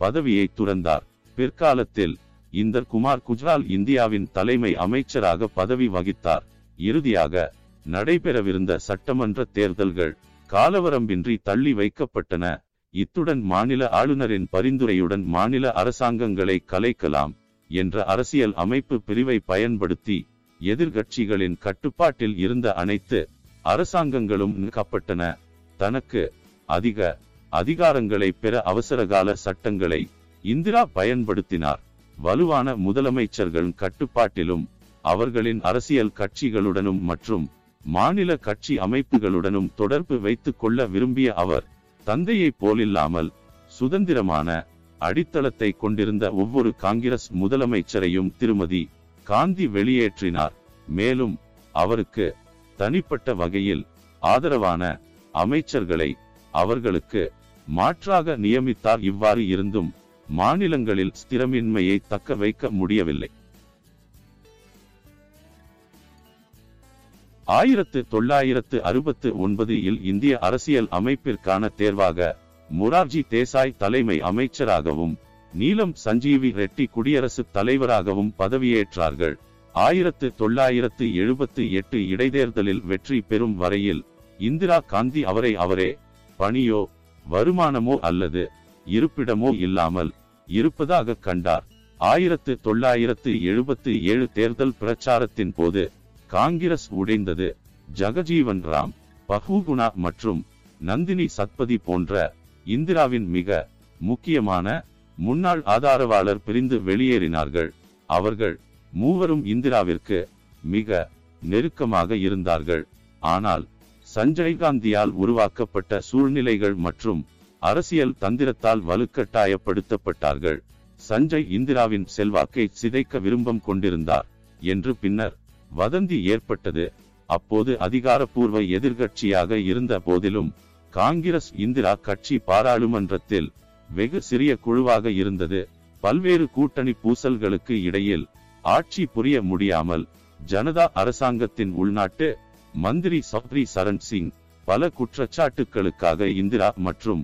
பதவியை துறந்தார். பிற்காலத்தில் இந்தர் குமார் குஜ்ரால் இந்தியாவின் தலைமை அமைச்சராக பதவி வகித்தார். இறுதியாக நடைபெறவிருந்த சட்டமன்ற தேர்தல்கள் காலவரம்பின்றி தள்ளி வைக்கப்பட்டன. இத்துடன் மாநில ஆளுநரின் பரிந்துரையுடன் மாநில அரசாங்கங்களை கலைக்கலாம் என்ற அரசியல் அமைப்பு பிரிவை பயன்படுத்தி எதிர்கட்சிகளின் கட்டுப்பாட்டில் இருந்த அனைத்து அரசாங்கங்களும் நீக்கப்பட்டன தனக்கு அதிக அதிகாரங்களை பெற அவசரகால சட்டங்களை இந்திரா பயன்படுத்தினார். வலுவான முதலமைச்சர்கள் கட்டுப்பாட்டிலும் அவர்களின் அரசியல் கட்சிகளுடனும் மற்றும் மாநில கட்சி அமைப்புகளுடனும் தொடர்பு வைத்துக் கொள்ள விரும்பிய அவர் தந்தையைப் போலில்லாமல் சுதந்திரமான அடித்தளத்தை கொண்டிருந்த ஒவ்வொரு காங்கிரஸ் முதலமைச்சரையும் திருமதி காந்தி வெளியேற்றினார். மேலும் அவருக்கு தனிப்பட்ட வகையில் ஆதரவான அமைச்சர்களை அவர்களுக்கு மாற்றாக நியமித்தார். இவ்வாறு இருந்தும் மாநிலங்களில் ஸ்திரமின்மையை தக்க வைக்க முடியவில்லை. ஆயிரத்து தொள்ளாயிரத்து அறுபத்து ஒன்பது இல் இந்திய அரசியல் அமைப்பிற்கான தேர்வாக மொரார்ஜி தேசாய் தலைமை அமைச்சராகவும் நீலம் சஞ்சீவி ரெட்டி குடியரசுத் தலைவராகவும் பதவியேற்றார்கள். ஆயிரத்து தொள்ளாயிரத்து எழுபத்து எட்டு இடைத்தேர்தலில் வெற்றி பெறும் வரையில் இந்திரா காந்தி அவரை அவரே பணியோ வருமானமோ அல்லது இருப்பிடமோ இல்லாமல் இருப்பதாக கண்டார். ஆயிரத்து தொள்ளாயிரத்து எழுபத்து ஏழு தேர்தல் பிரச்சாரத்தின் போது காங்கிரஸ் உடைந்தது. ஜகஜீவன் ராம் பஹூகுணா மற்றும் நந்தினி சத்பதி போன்ற இந்திராவின் மிக முக்கியமான முன்னாள் ஆதாரவாளர் பிரிந்து வெளியேறினார்கள். அவர்கள் மூவரும் இந்திராவிற்கு மிக நெருக்கமாக இருந்தார்கள். ஆனால் சஞ்சய் காந்தியால் உருவாக்கப்பட்ட சூழ்நிலைகள் மற்றும் அரசியல் தந்திரத்தால் வலுக்கட்டாயப்படுத்தப்பட்டார்கள். சஞ்சய் இந்திராவின் செல்வாக்கை சிதைக்க விரும்பம் கொண்டிருந்தார் என்று பின்னர் வதந்தி ஏற்பட்டது. அப்போது அதிகாரப்பூர்வ எதிர்கட்சியாக இருந்த போதிலும் காங்கிரஸ் இந்திரா கட்சி பாராளுமன்றத்தில் வெகு சிறிய குழுவாக இருந்தது. பல்வேறு கூட்டணி பூசல்களுக்கு இடையில் ஆட்சி புரிய முடியாமல் ஜனதா அரசாங்கத்தின் உள்நாட்டு மந்திரி சௌத்ரி சரண் சிங் பல குற்றச்சாட்டுகளுக்காக இந்திரா மற்றும்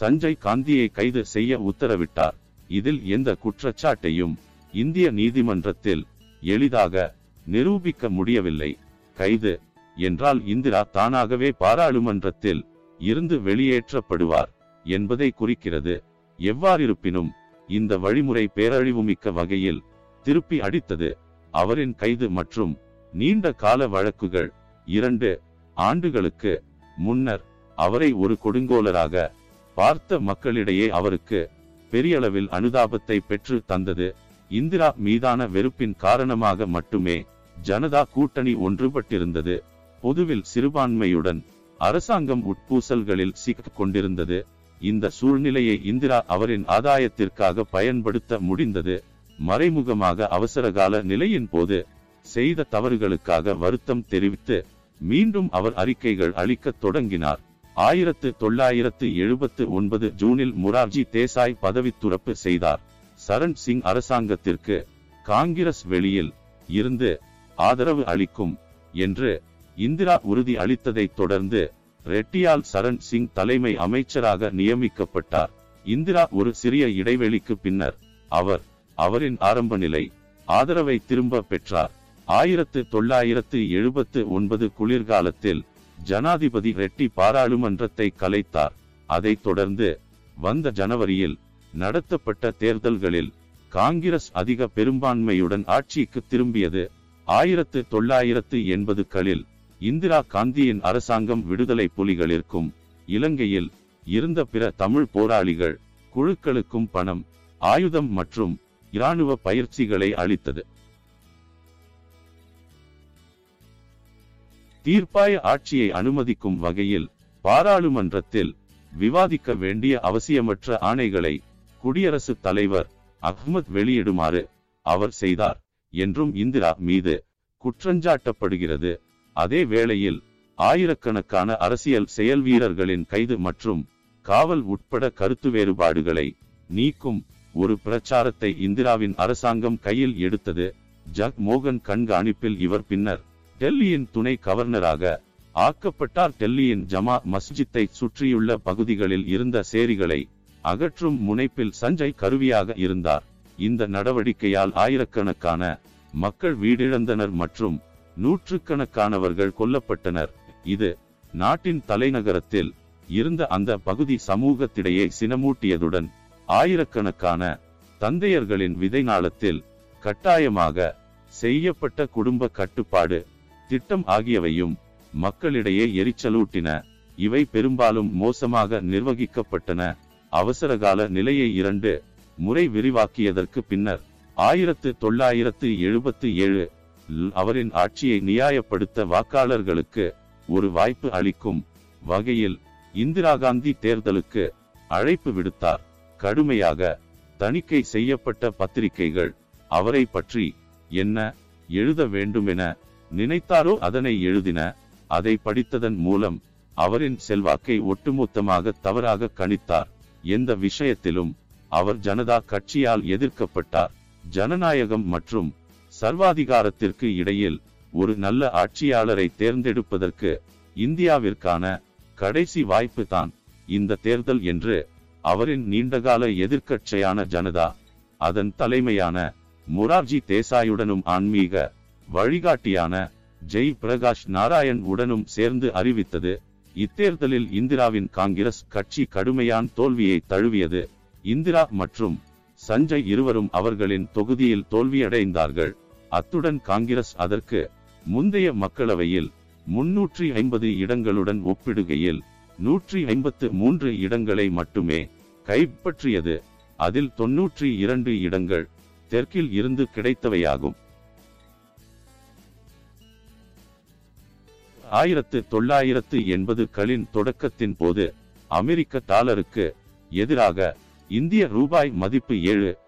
சஞ்சய் காந்தியை கைது செய்ய உத்தரவிட்டார். இதில் எந்த குற்றச்சாட்டையும் இந்திய நீதிமன்றத்தில் எளிதாக நிரூபிக்க முடியவில்லை. கைது என்றால் இந்திரா தானாகவே பாராளுமன்றத்தில் இருந்து வெளியேற்றப்படுவார் என்பதை குறிக்கிறது. எவ்வாறிருப்பினும் இந்த வழிமுறை பேரழிவுமிக்க வகையில் திருப்பி அடித்தது. அவரின் கைது மற்றும் நீண்ட கால வழக்குகள் இரண்டு ஆண்டுகளுக்கு முன்னர் அவரை ஒரு கொடுங்கோலராக பார்த்த மக்களிடையே அவருக்கு பெரியளவில் அனுதாபத்தை பெற்று தந்தது. இந்திரா மீதான வெறுப்பின் காரணமாக மட்டுமே ஜனதா கூட்டணி ஒன்றுபட்டிருந்தது. பொதுவில் சிறுபான்மையுடன் அரசாங்கம் உட்பூசல்களில் சிக்கிக் கொண்டிருந்தது. இந்த சூழ்நிலையை இந்திரா அவரின் ஆதாயத்திற்காக பயன்படுத்த முடிந்தது. மறைமுகமாக அவசரகால நிலையின் போது செய்த தவறுகளுக்காக வருத்தம் தெரிவித்து மீண்டும் அவர் அறிக்கைகள் அளிக்கத் தொடங்கினார். ஆயிரத்து தொள்ளாயிரத்து எழுபத்து ஒன்பது ஜூனில் முரார்ஜி தேசாய் பதவி துறப்பு செய்தார். சரண் சிங் அரசாங்கத்திற்கு காங்கிரஸ் வெளியில் இருந்து ஆதரவு அளிக்கும் என்று இந்திரா உறுதி அளித்ததைத் தொடர்ந்து ரெட்டியால் சரண் சிங் தலைமை அமைச்சராக நியமிக்கப்பட்டார். இந்திரா ஒரு சிறிய இடைவெளிக்கு பின்னர் அவர் அவரின் ஆரம்ப நிலை ஆதரவை திரும்ப பெற்றார். ஆயிரத்து தொள்ளாயிரத்து எழுபத்து ஒன்பது குளிர்காலத்தில் ஜனாதிபதி ரெட்டி பாராளுமன்றத்தை கலைத்தார். அதைத் தொடர்ந்து வந்த ஜனவரியில் நடத்தப்பட்ட தேர்தல்களில் காங்கிரஸ் அதிக பெரும்பான்மையுடன் ஆட்சிக்கு திரும்பியது ஆயிரத்து தொள்ளாயிரத்து எண்பதுகளில் இந்திரா காந்தியின் அரசாங்கம் விடுதலை புலிகளிற்கும் இலங்கையில் இருந்த பிற தமிழ் போராளிகள் குழுக்களுக்கும் பணம் ஆயுதம் மற்றும் இராணுவ பயிற்சிகளை அளித்தது. தீர்ப்பாய ஆட்சியை அனுமதிக்கும் வகையில் பாராளுமன்றத்தில் விவாதிக்க வேண்டிய அவசியமற்ற ஆணைகளை குடியரசுத் தலைவர் அஹ்மத் வெளியிடுமாறு அவர் செய்தார். என்றும் இந்திரா மீது குற்றஞ்சாட்டப்படுகிறது. அதே வேளையில் ஆயிரக்கணக்கான அரசியல் செயல் வீரர்களின் கைது மற்றும் காவல் உட்பட கருத்து வேறுபாடுகளை நீக்கும் ஒரு பிரச்சாரத்தை இந்திராவின் அரசாங்கம் கையில் எடுத்தது. ஜக் மோகன் கண்காணிப்பில் இவர் பின்னர் டெல்லியின் துணை கவர்னராக ஆக்கப்பட்டார். டெல்லியின் ஜமா மஸ்ஜித்தை சுற்றியுள்ள பகுதிகளில் இருந்த சேரிகளை அகற்றும் முனைப்பில் சஞ்சய் கருவியாக இருந்தார். இந்த நடவடிக்கையால் ஆயிரக்கணக்கான மக்கள் வீடிழந்தனர் மற்றும் நூற்றுக்கணக்கானவர்கள் கொல்லப்பட்டனர். இது நாட்டின் தலைநகரத்தில் இருந்த அந்த பகுதி சமூகத்திடையே சினமூட்டியதுடன் ஆயிரக்கணக்கான தந்தையர்களின் விதை நாளத்தில் கட்டாயமாக செய்யப்பட்ட குடும்ப கட்டுப்பாடு திட்டம் ஆகியவையும் மக்களிடையே எரிச்சலூட்டின. இவை பெரும்பாலும் மோசமாக நிர்வகிக்கப்பட்டன. அவசரகால நிலையை இரண்டு முறை விரிவாக்கியதற்கு பின்னர் ஆயிரத்து தொள்ளாயிரத்து எழுபத்து ஏழு அவரின் ஆட்சியை நியாயப்படுத்த வாக்காளர்களுக்கு ஒரு வாய்ப்பு அளிக்கும் வகையில் இந்திரா காந்தி தேர்தலுக்கு அழைப்பு விடுத்தார். கடுமையாக தணிக்கை செய்யப்பட்ட பத்திரிகைகள் அவரை பற்றி என்ன எழுத வேண்டுமென நினைத்தாரோ அதனை எழுதின அதை படித்ததன் மூலம் அவரின் செல்வாக்கை ஒட்டுமொத்தமாக தவறாக கணித்தார். எந்த விஷயத்திலும் அவர் ஜனதா கட்சியால் எதிர்க்கப்பட்டார். ஜனநாயகம் மற்றும் சர்வாதிகாரத்திற்கு இடையில் ஒரு நல்ல ஆட்சியாளரை தேர்ந்தெடுப்பதற்கு இந்தியாவிற்கான கடைசி வாய்ப்பு தான் இந்த தேர்தல் என்று அவரின் நீண்டகால எதிர்க்கட்சியான ஜனதா அதன் தலைமையான முரார்ஜி தேசாயுடனும் ஆன்மீக வழிகாட்டியான ஜெய் பிரகாஷ் நாராயண் உடனும் சேர்ந்து அறிவித்தது இத்தேர்தலில் இந்திராவின் காங்கிரஸ் கட்சி கடுமையான தோல்வியை தழுவியது. இந்திரா மற்றும் சஞ்சய் இருவரும் அவர்களின் தொகுதியில் தோல்வியடைந்தார்கள். அத்துடன் காங்கிரஸ் அதற்கு முந்தைய மக்களவையில் முன்னூற்றி ஐம்பது இடங்களுடன் ஒப்பிடுகையில் நூற்றி ஐம்பத்து மூன்று இடங்களை மட்டுமே கைப்பற்றியது. அதில் தொன்னூற்றி இரண்டு இடங்கள் தெற்கில் இருந்து கிடைத்தவையாகும். ஆயிரத்து தொள்ளாயிரத்து எண்பதுகளின் தொடக்கத்தின் போது அமெரிக்க டாலருக்கு எதிராக இந்திய ரூபாய் மதிப்பு ஏழு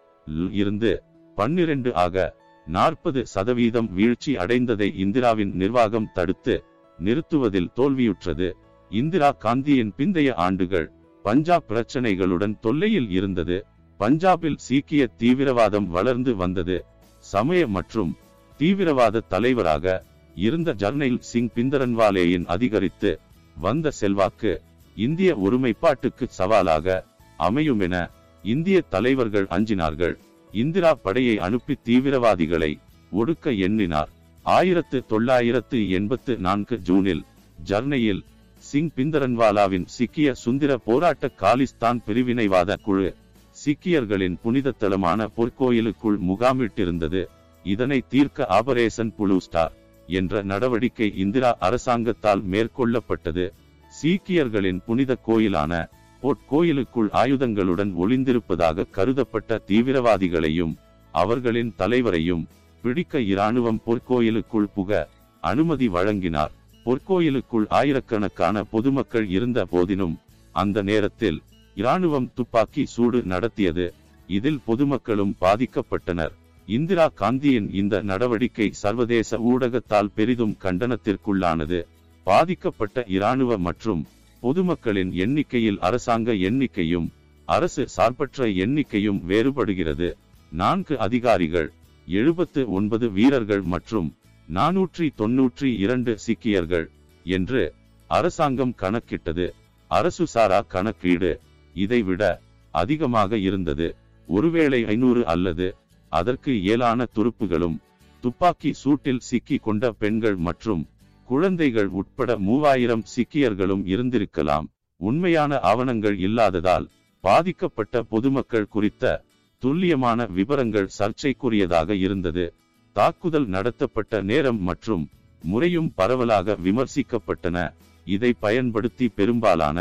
இருந்து பன்னிரண்டு ஆக நாற்பது சதவீதம் வீழ்ச்சி அடைந்ததை இந்திராவின் நிர்வாகம் தடுத்து நிறுத்துவதில் தோல்வியுற்றது. இந்திரா காந்தியின் பிந்தைய ஆண்டுகள் பஞ்சாப் பிரச்சனைகளுடன் தொல்லையில் இருந்தது. பஞ்சாபில் சீக்கிய தீவிரவாதம் வளர்ந்து வந்தது. சமய மற்றும் தீவிரவாத தலைவராக இருந்த ஜர்னைல் சிங் பிந்தரன்வாலேயின் அதிகரித்து வந்த செல்வாக்கு இந்திய ஒருமைப்பாட்டுக்கு சவாலாக அமையும் என இந்திய தலைவர்கள் அஞ்சினார்கள். இந்திரா படையை அனுப்பி தீவிரவாதிகளை ஒடுக்க எண்ணினார். ஆயிரத்து தொள்ளாயிரத்து எண்பத்து நான்கு ஜூனில் ஜர்னையில் சிங் பிந்தரன்வாலாவின் சிக்கிய சுந்திர போராட்ட காலிஸ்தான் பிரிவினைவாத குழு சீக்கியர்களின் புனித தலமான பொற்கோயிலுக்குள் முகாமிட்டிருந்தது. இதனை தீர்க்க ஆபரேஷன் புளூ ஸ்டார் என்ற நடவடிக்கை இந்திரா அரசாங்கத்தால் மேற்கொள்ளப்பட்டது. சீக்கியர்களின் புனித கோயிலான பொற்கோயிலுக்குள் ஆயுதங்களுடன் ஒளிந்திருப்பதாக கருதப்பட்ட தீவிரவாதிகளையும் அவர்களின் தலைவரையும் பிடிக்க இராணுவம் பொற்கோயிலுக்குள் புக அனுமதி வழங்கினார். பொற்கோயிலுக்குள் ஆயிரக்கணக்கான பொதுமக்கள் இருந்த போதினும் அந்த நேரத்தில் இராணுவம் துப்பாக்கி சூடு நடத்தியது. இதில் பொதுமக்களும் பாதிக்கப்பட்டனர். இந்திரா காந்தியின் இந்த நடவடிக்கை சர்வதேச ஊடகத்தால் பெரிதும் கண்டனத்திற்குள்ளானது. பாதிக்கப்பட்ட இராணுவ மற்றும் பொதுமக்களின் எண்ணிக்கையில் அரசாங்க எண்ணிக்கையும் அரசு சார்பற்ற எண்ணிக்கையும் வேறுபடுகிறது. நான்கு அதிகாரிகள் எழுபத்து ஒன்பது வீரர்கள் மற்றும் நானூற்றி தொன்னூற்றி இரண்டு சீக்கியர்கள் என்று அரசாங்கம் கணக்கிட்டது. அரசு சாரா கணக்கீடு இதைவிட அதிகமாக இருந்தது. ஒருவேளை ஐநூறு அல்லது அதற்கு இயலான துருப்புகளும் துப்பாக்கி சூட்டில் சிக்கி கொண்ட பெண்கள் மற்றும் குழந்தைகள் உட்பட மூவாயிரம் சிக்கியர்களும் இருந்திருக்கலாம். உண்மையான ஆவணங்கள் இல்லாததால் பாதிக்கப்பட்ட பொதுமக்கள் குறித்த துல்லியமான விவரங்கள் சர்ச்சைக்குரியதாக இருந்தது. தாக்குதல் நடத்தப்பட்ட நேரம் மற்றும் முறையும் பரவலாக விமர்சிக்கப்பட்டன. இதை பயன்படுத்தி பெரும்பாலான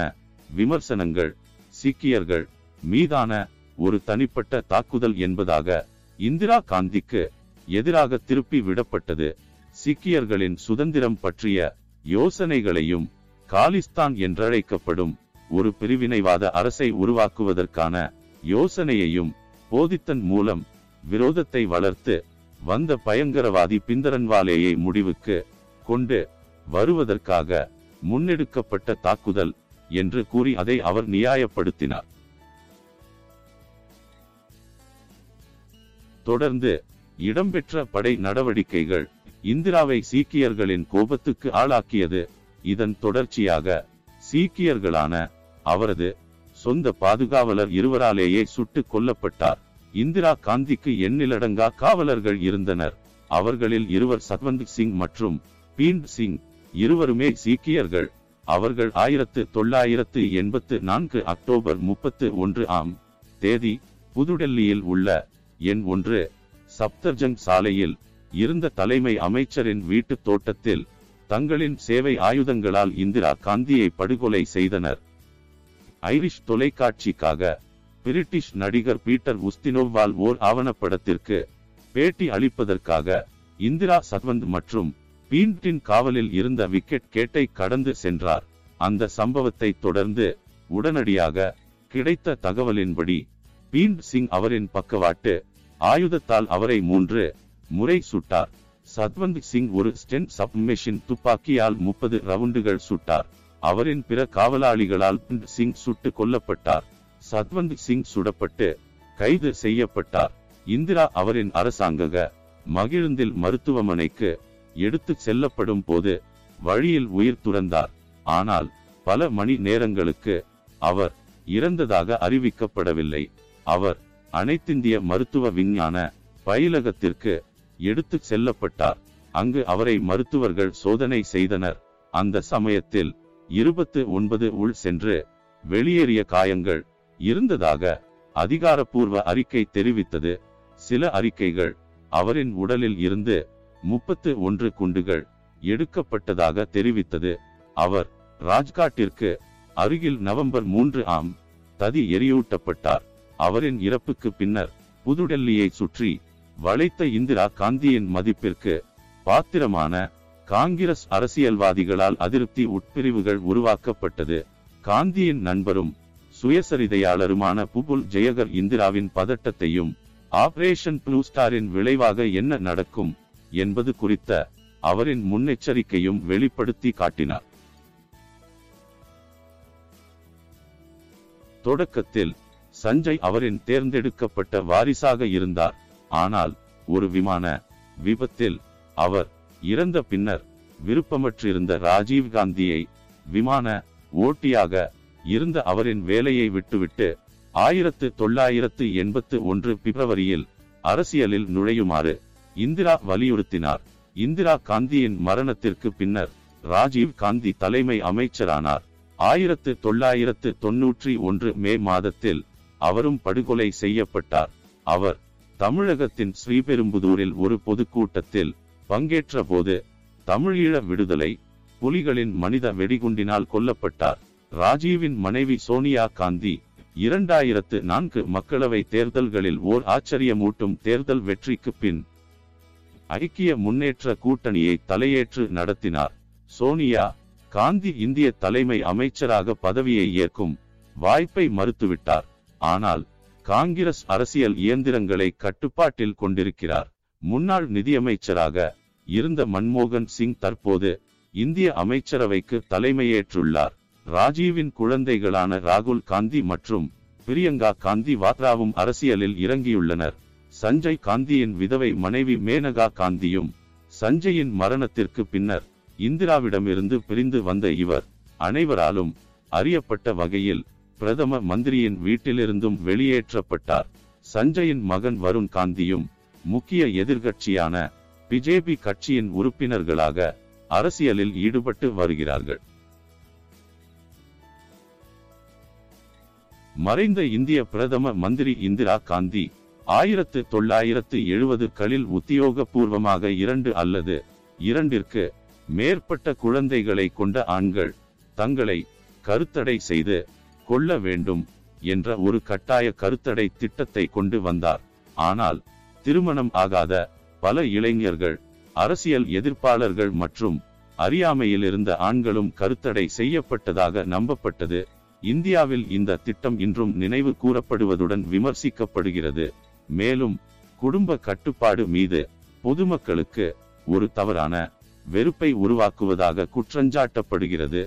விமர்சனங்கள் சீக்கியர்கள் மீதான ஒரு தனிப்பட்ட தாக்குதல் என்பதாக இந்திரா காந்திக்கு எதிராக திருப்பி விடப்பட்டது. சீக்கியர்களின் சுதந்திரம் பற்றிய யோசனைகளையும் காலிஸ்தான் என்றழைக்கப்படும் ஒரு பிரிவினைவாத அரசை உருவாக்குவதற்கான யோசனையையும் போதித்தன் மூலம் விரோதத்தை வளர்த்து வந்த பயங்கரவாதி பிந்தரன்வாலேயை முடிவுக்கு கொண்டு வருவதற்காக முன்னெடுக்கப்பட்ட தாக்குதல் என்று கூறி அதை அவர் நியாயப்படுத்தினார். தொடர்ந்து இடம்பெற்ற படை நடவடிக்கைகள் இந்திராவை சீக்கியர்களின் கோபத்துக்கு ஆளாக்கியது. இதன் தொடர்ச்சியாக சீக்கியர்களான அவரது சொந்த பாதுகாவலர் இருவராலேயே சுட்டுக் கொல்லப்பட்டார். இந்திரா காந்திக்கு எண்ணிலடங்கா காவலர்கள் இருந்தனர். அவர்களில் இருவர் சத்வந்த் சிங் மற்றும் பீண்ட் சிங் இருவருமே சீக்கியர்கள். அவர்கள் ஆயிரத்து தொள்ளாயிரத்து எண்பத்து நான்கு அக்டோபர் முப்பத்து ஒன்று ஆம் தேதி புதுடெல்லியில் உள்ள எண் ஒன்று சப்தர்ஜங் சாலையில் இருந்த தலைமை அமைச்சரின் வீட்டுத் தோட்டத்தில் தங்களின் சேவை ஆயுதங்களால் இந்திரா காந்தியை படுகொலை செய்தனர். ஐரிஷ் தொலைக்காட்சிக்காக பிரிட்டிஷ் நடிகர் பீட்டர் உஸ்தினோவால் ஓர் ஆவணப்படத்திற்கு பேட்டி அளிப்பதற்காக இந்திரா சத்வந்த் மற்றும் பீண்டின் காவலில் இருந்த விக்கெட் கேட்டை கடந்து சென்றார். அந்த சம்பவத்தை தொடர்ந்து உடனடியாக கிடைத்த தகவலின்படி பீண்ட் சிங் அவரின் பக்கவாட்டு ஆயுதத்தால் அவரை மூன்று முறை சுட்டார் சத்வந்த் சிங் ஒரு ஸ்டென் சப்மெஷின் துப்பாக்கியால் முப்பது ரவுண்டுகள் சுட்டார். அவரின் பிற காவலாளிகளால் பிண்ட் சிங் சுட்டு கொல்லப்பட்டார். சத்வந்த் சிங் சுடப்பட்டு கைது செய்யப்பட்டார். இந்திரா அவரின் அரசாங்க மகிழுந்தில் மருத்துவமனைக்கு எடுத்து செல்லப்படும் போது வழியில் உயிர் துறந்தார். ஆனால் பல மணி நேரங்களுக்கு அவர் இறந்ததாக அறிவிக்கப்படவில்லை. அவர் அனைத்திந்திய மருத்துவ விஞ்ஞான பயிலகத்திற்கு எடுத்து செல்லப்பட்டார். அங்கு அவரை மருத்துவர்கள் சோதனை செய்தனர். அந்த சமயத்தில் இருபத்து ஒன்பது உள் சென்று வெளியேறிய காயங்கள் இருந்ததாக அதிகாரப்பூர்வ அறிக்கை தெரிவித்தது. சில அறிக்கைகள் அவரின் உடலில் இருந்து முப்பத்து ஒன்று குண்டுகள் எடுக்கப்பட்டதாக தெரிவித்தது. அவர் ராஜ்காட்டிற்கு அருகில் நவம்பர் மூன்று ஆம் ததி எரியூட்டப்பட்டார். அவரின் இறப்புக்கு பின்னர் புதுடெல்லியை சுற்றி வளைத்த இந்திரா காந்தியின் மதிப்பிற்கு பாத்திரமான காங்கிரஸ் அரசியல்வாதிகளால் அதிருப்தி உட்பிரிவுகள் உருவாக்கப்பட்டது. காந்தியின் நண்பரும் சுயசரிதையாளருமான புபுல் ஜெயகர் இந்திராவின் பதட்டத்தையும் ஆபரேஷன் ப்ளூ ஸ்டாரின் விளைவாக என்ன நடக்கும் என்பது குறித்த அவரின் முன்னெச்சரிக்கையும் வெளிப்படுத்தி காட்டினார். தொடக்கத்தில் சஞ்சய் அவரின் தேர்ந்தெடுக்கப்பட்ட வாரிசாக இருந்தார். ஆனால் ஒரு விமான விபத்தில் அவர் இறந்த பின்னர் விருப்பமற்றிருந்த ராஜீவ் காந்தியை விமான ஓட்டியாக இருந்த அவரின் வேலையை விட்டுவிட்டு ஆயிரத்து தொள்ளாயிரத்து எண்பத்து ஒன்று பிப்ரவரியில் அரசியலில் நுழையுமாறு இந்திரா வலியுறுத்தினார். இந்திரா காந்தியின் மரணத்திற்கு பின்னர் ராஜீவ் காந்தி தலைமை அமைச்சரானார். ஆயிரத்து தொள்ளாயிரத்து தொன்னூற்றி ஒன்று மே மாதத்தில் அவரும் படுகொலை செய்யப்பட்டார். அவர் தமிழகத்தின் ஸ்ரீபெரும்புதூரில் ஒரு பொதுக்கூட்டத்தில் பங்கேற்ற போது தமிழீழ விடுதலை புலிகளின் மனித வெடிகுண்டினால் கொல்லப்பட்டார். ராஜீவின் மனைவி சோனியா காந்தி இரண்டாயிரத்து நான்கு மக்களவை தேர்தல்களில் ஓர் ஆச்சரியமூட்டும் தேர்தல் வெற்றிக்கு பின் ஐக்கிய முன்னேற்ற கூட்டணியை தலையேற்று நடத்தினார். சோனியா காந்தி இந்திய தலைமை அமைச்சராக பதவியை ஏற்கும் வாய்ப்பை மறுத்துவிட்டார். ஆனால் காங்கிரஸ் அரசியல் இயந்திரங்களை கட்டுப்பாட்டில் கொண்டிருக்கிறார். முன்னாள் நிதியமைச்சராக இருந்த மன்மோகன் சிங் தற்போது இந்திய அமைச்சரவைக்கு தலைமையேற்றுள்ளார். ராஜீவின் குழந்தைகளான ராகுல் காந்தி மற்றும் பிரியங்கா காந்தி வாத்ராவும் அரசியலில் இறங்கியுள்ளனர். சஞ்சய் காந்தியின் விதவை மனைவி மேனகா காந்தியும் சஞ்சயின் மரணத்திற்கு பின்னர் இந்திராவிடமிருந்து பிரிந்து வந்த இவர் அனைவராலும் அறியப்பட்ட வகையில் பிரதம மந்திரியின் வீட்டிலிருந்தும் வெளியேற்றப்பட்டார். சஞ்சயின் மகன் வருண் காந்தியும் முக்கிய எதிர்கட்சியான பிஜேபி கட்சியின் உறுப்பினர்களாக அரசியலில் ஈடுபட்டு வருகிறார்கள். மறைந்த இந்திய பிரதம மந்திரி இந்திரா காந்தி ஆயிரத்து தொள்ளாயிரத்து எழுபதுகளில் உத்தியோகபூர்வமாக இரண்டு அல்லது இரண்டிற்கு மேற்பட்ட குழந்தைகளை கொண்ட ஆண்கள் தங்களை கருத்தடை செய்து கொள்ள வேண்டும் என்ற ஒரு கட்டாய கருத்தடை திட்டத்தை கொண்டு வந்தார். ஆனால் திருமணம் ஆகாத பல இளைஞர்கள் அரசியல் எதிர்ப்பாளர்கள் மற்றும் அறியாமையில் இருந்த ஆண்களும் கருத்தடை செய்யப்பட்டதாக நம்பப்பட்டது. இந்தியாவில் இந்த திட்டம் இன்றும் நினைவு கூறப்படுவதுடன் விமர்சிக்கப்படுகிறது. மேலும் குடும்ப கட்டுப்பாடு மீது பொதுமக்களுக்கு ஒரு தவறான வெறுப்பை உருவாக்குவதாக குற்றஞ்சாட்டப்படுகிறது.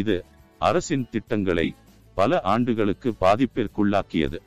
இது அரசின் திட்டங்களை பல ஆண்டுகளுக்கு பாதிப்பிற்குள்ளாக்கியது.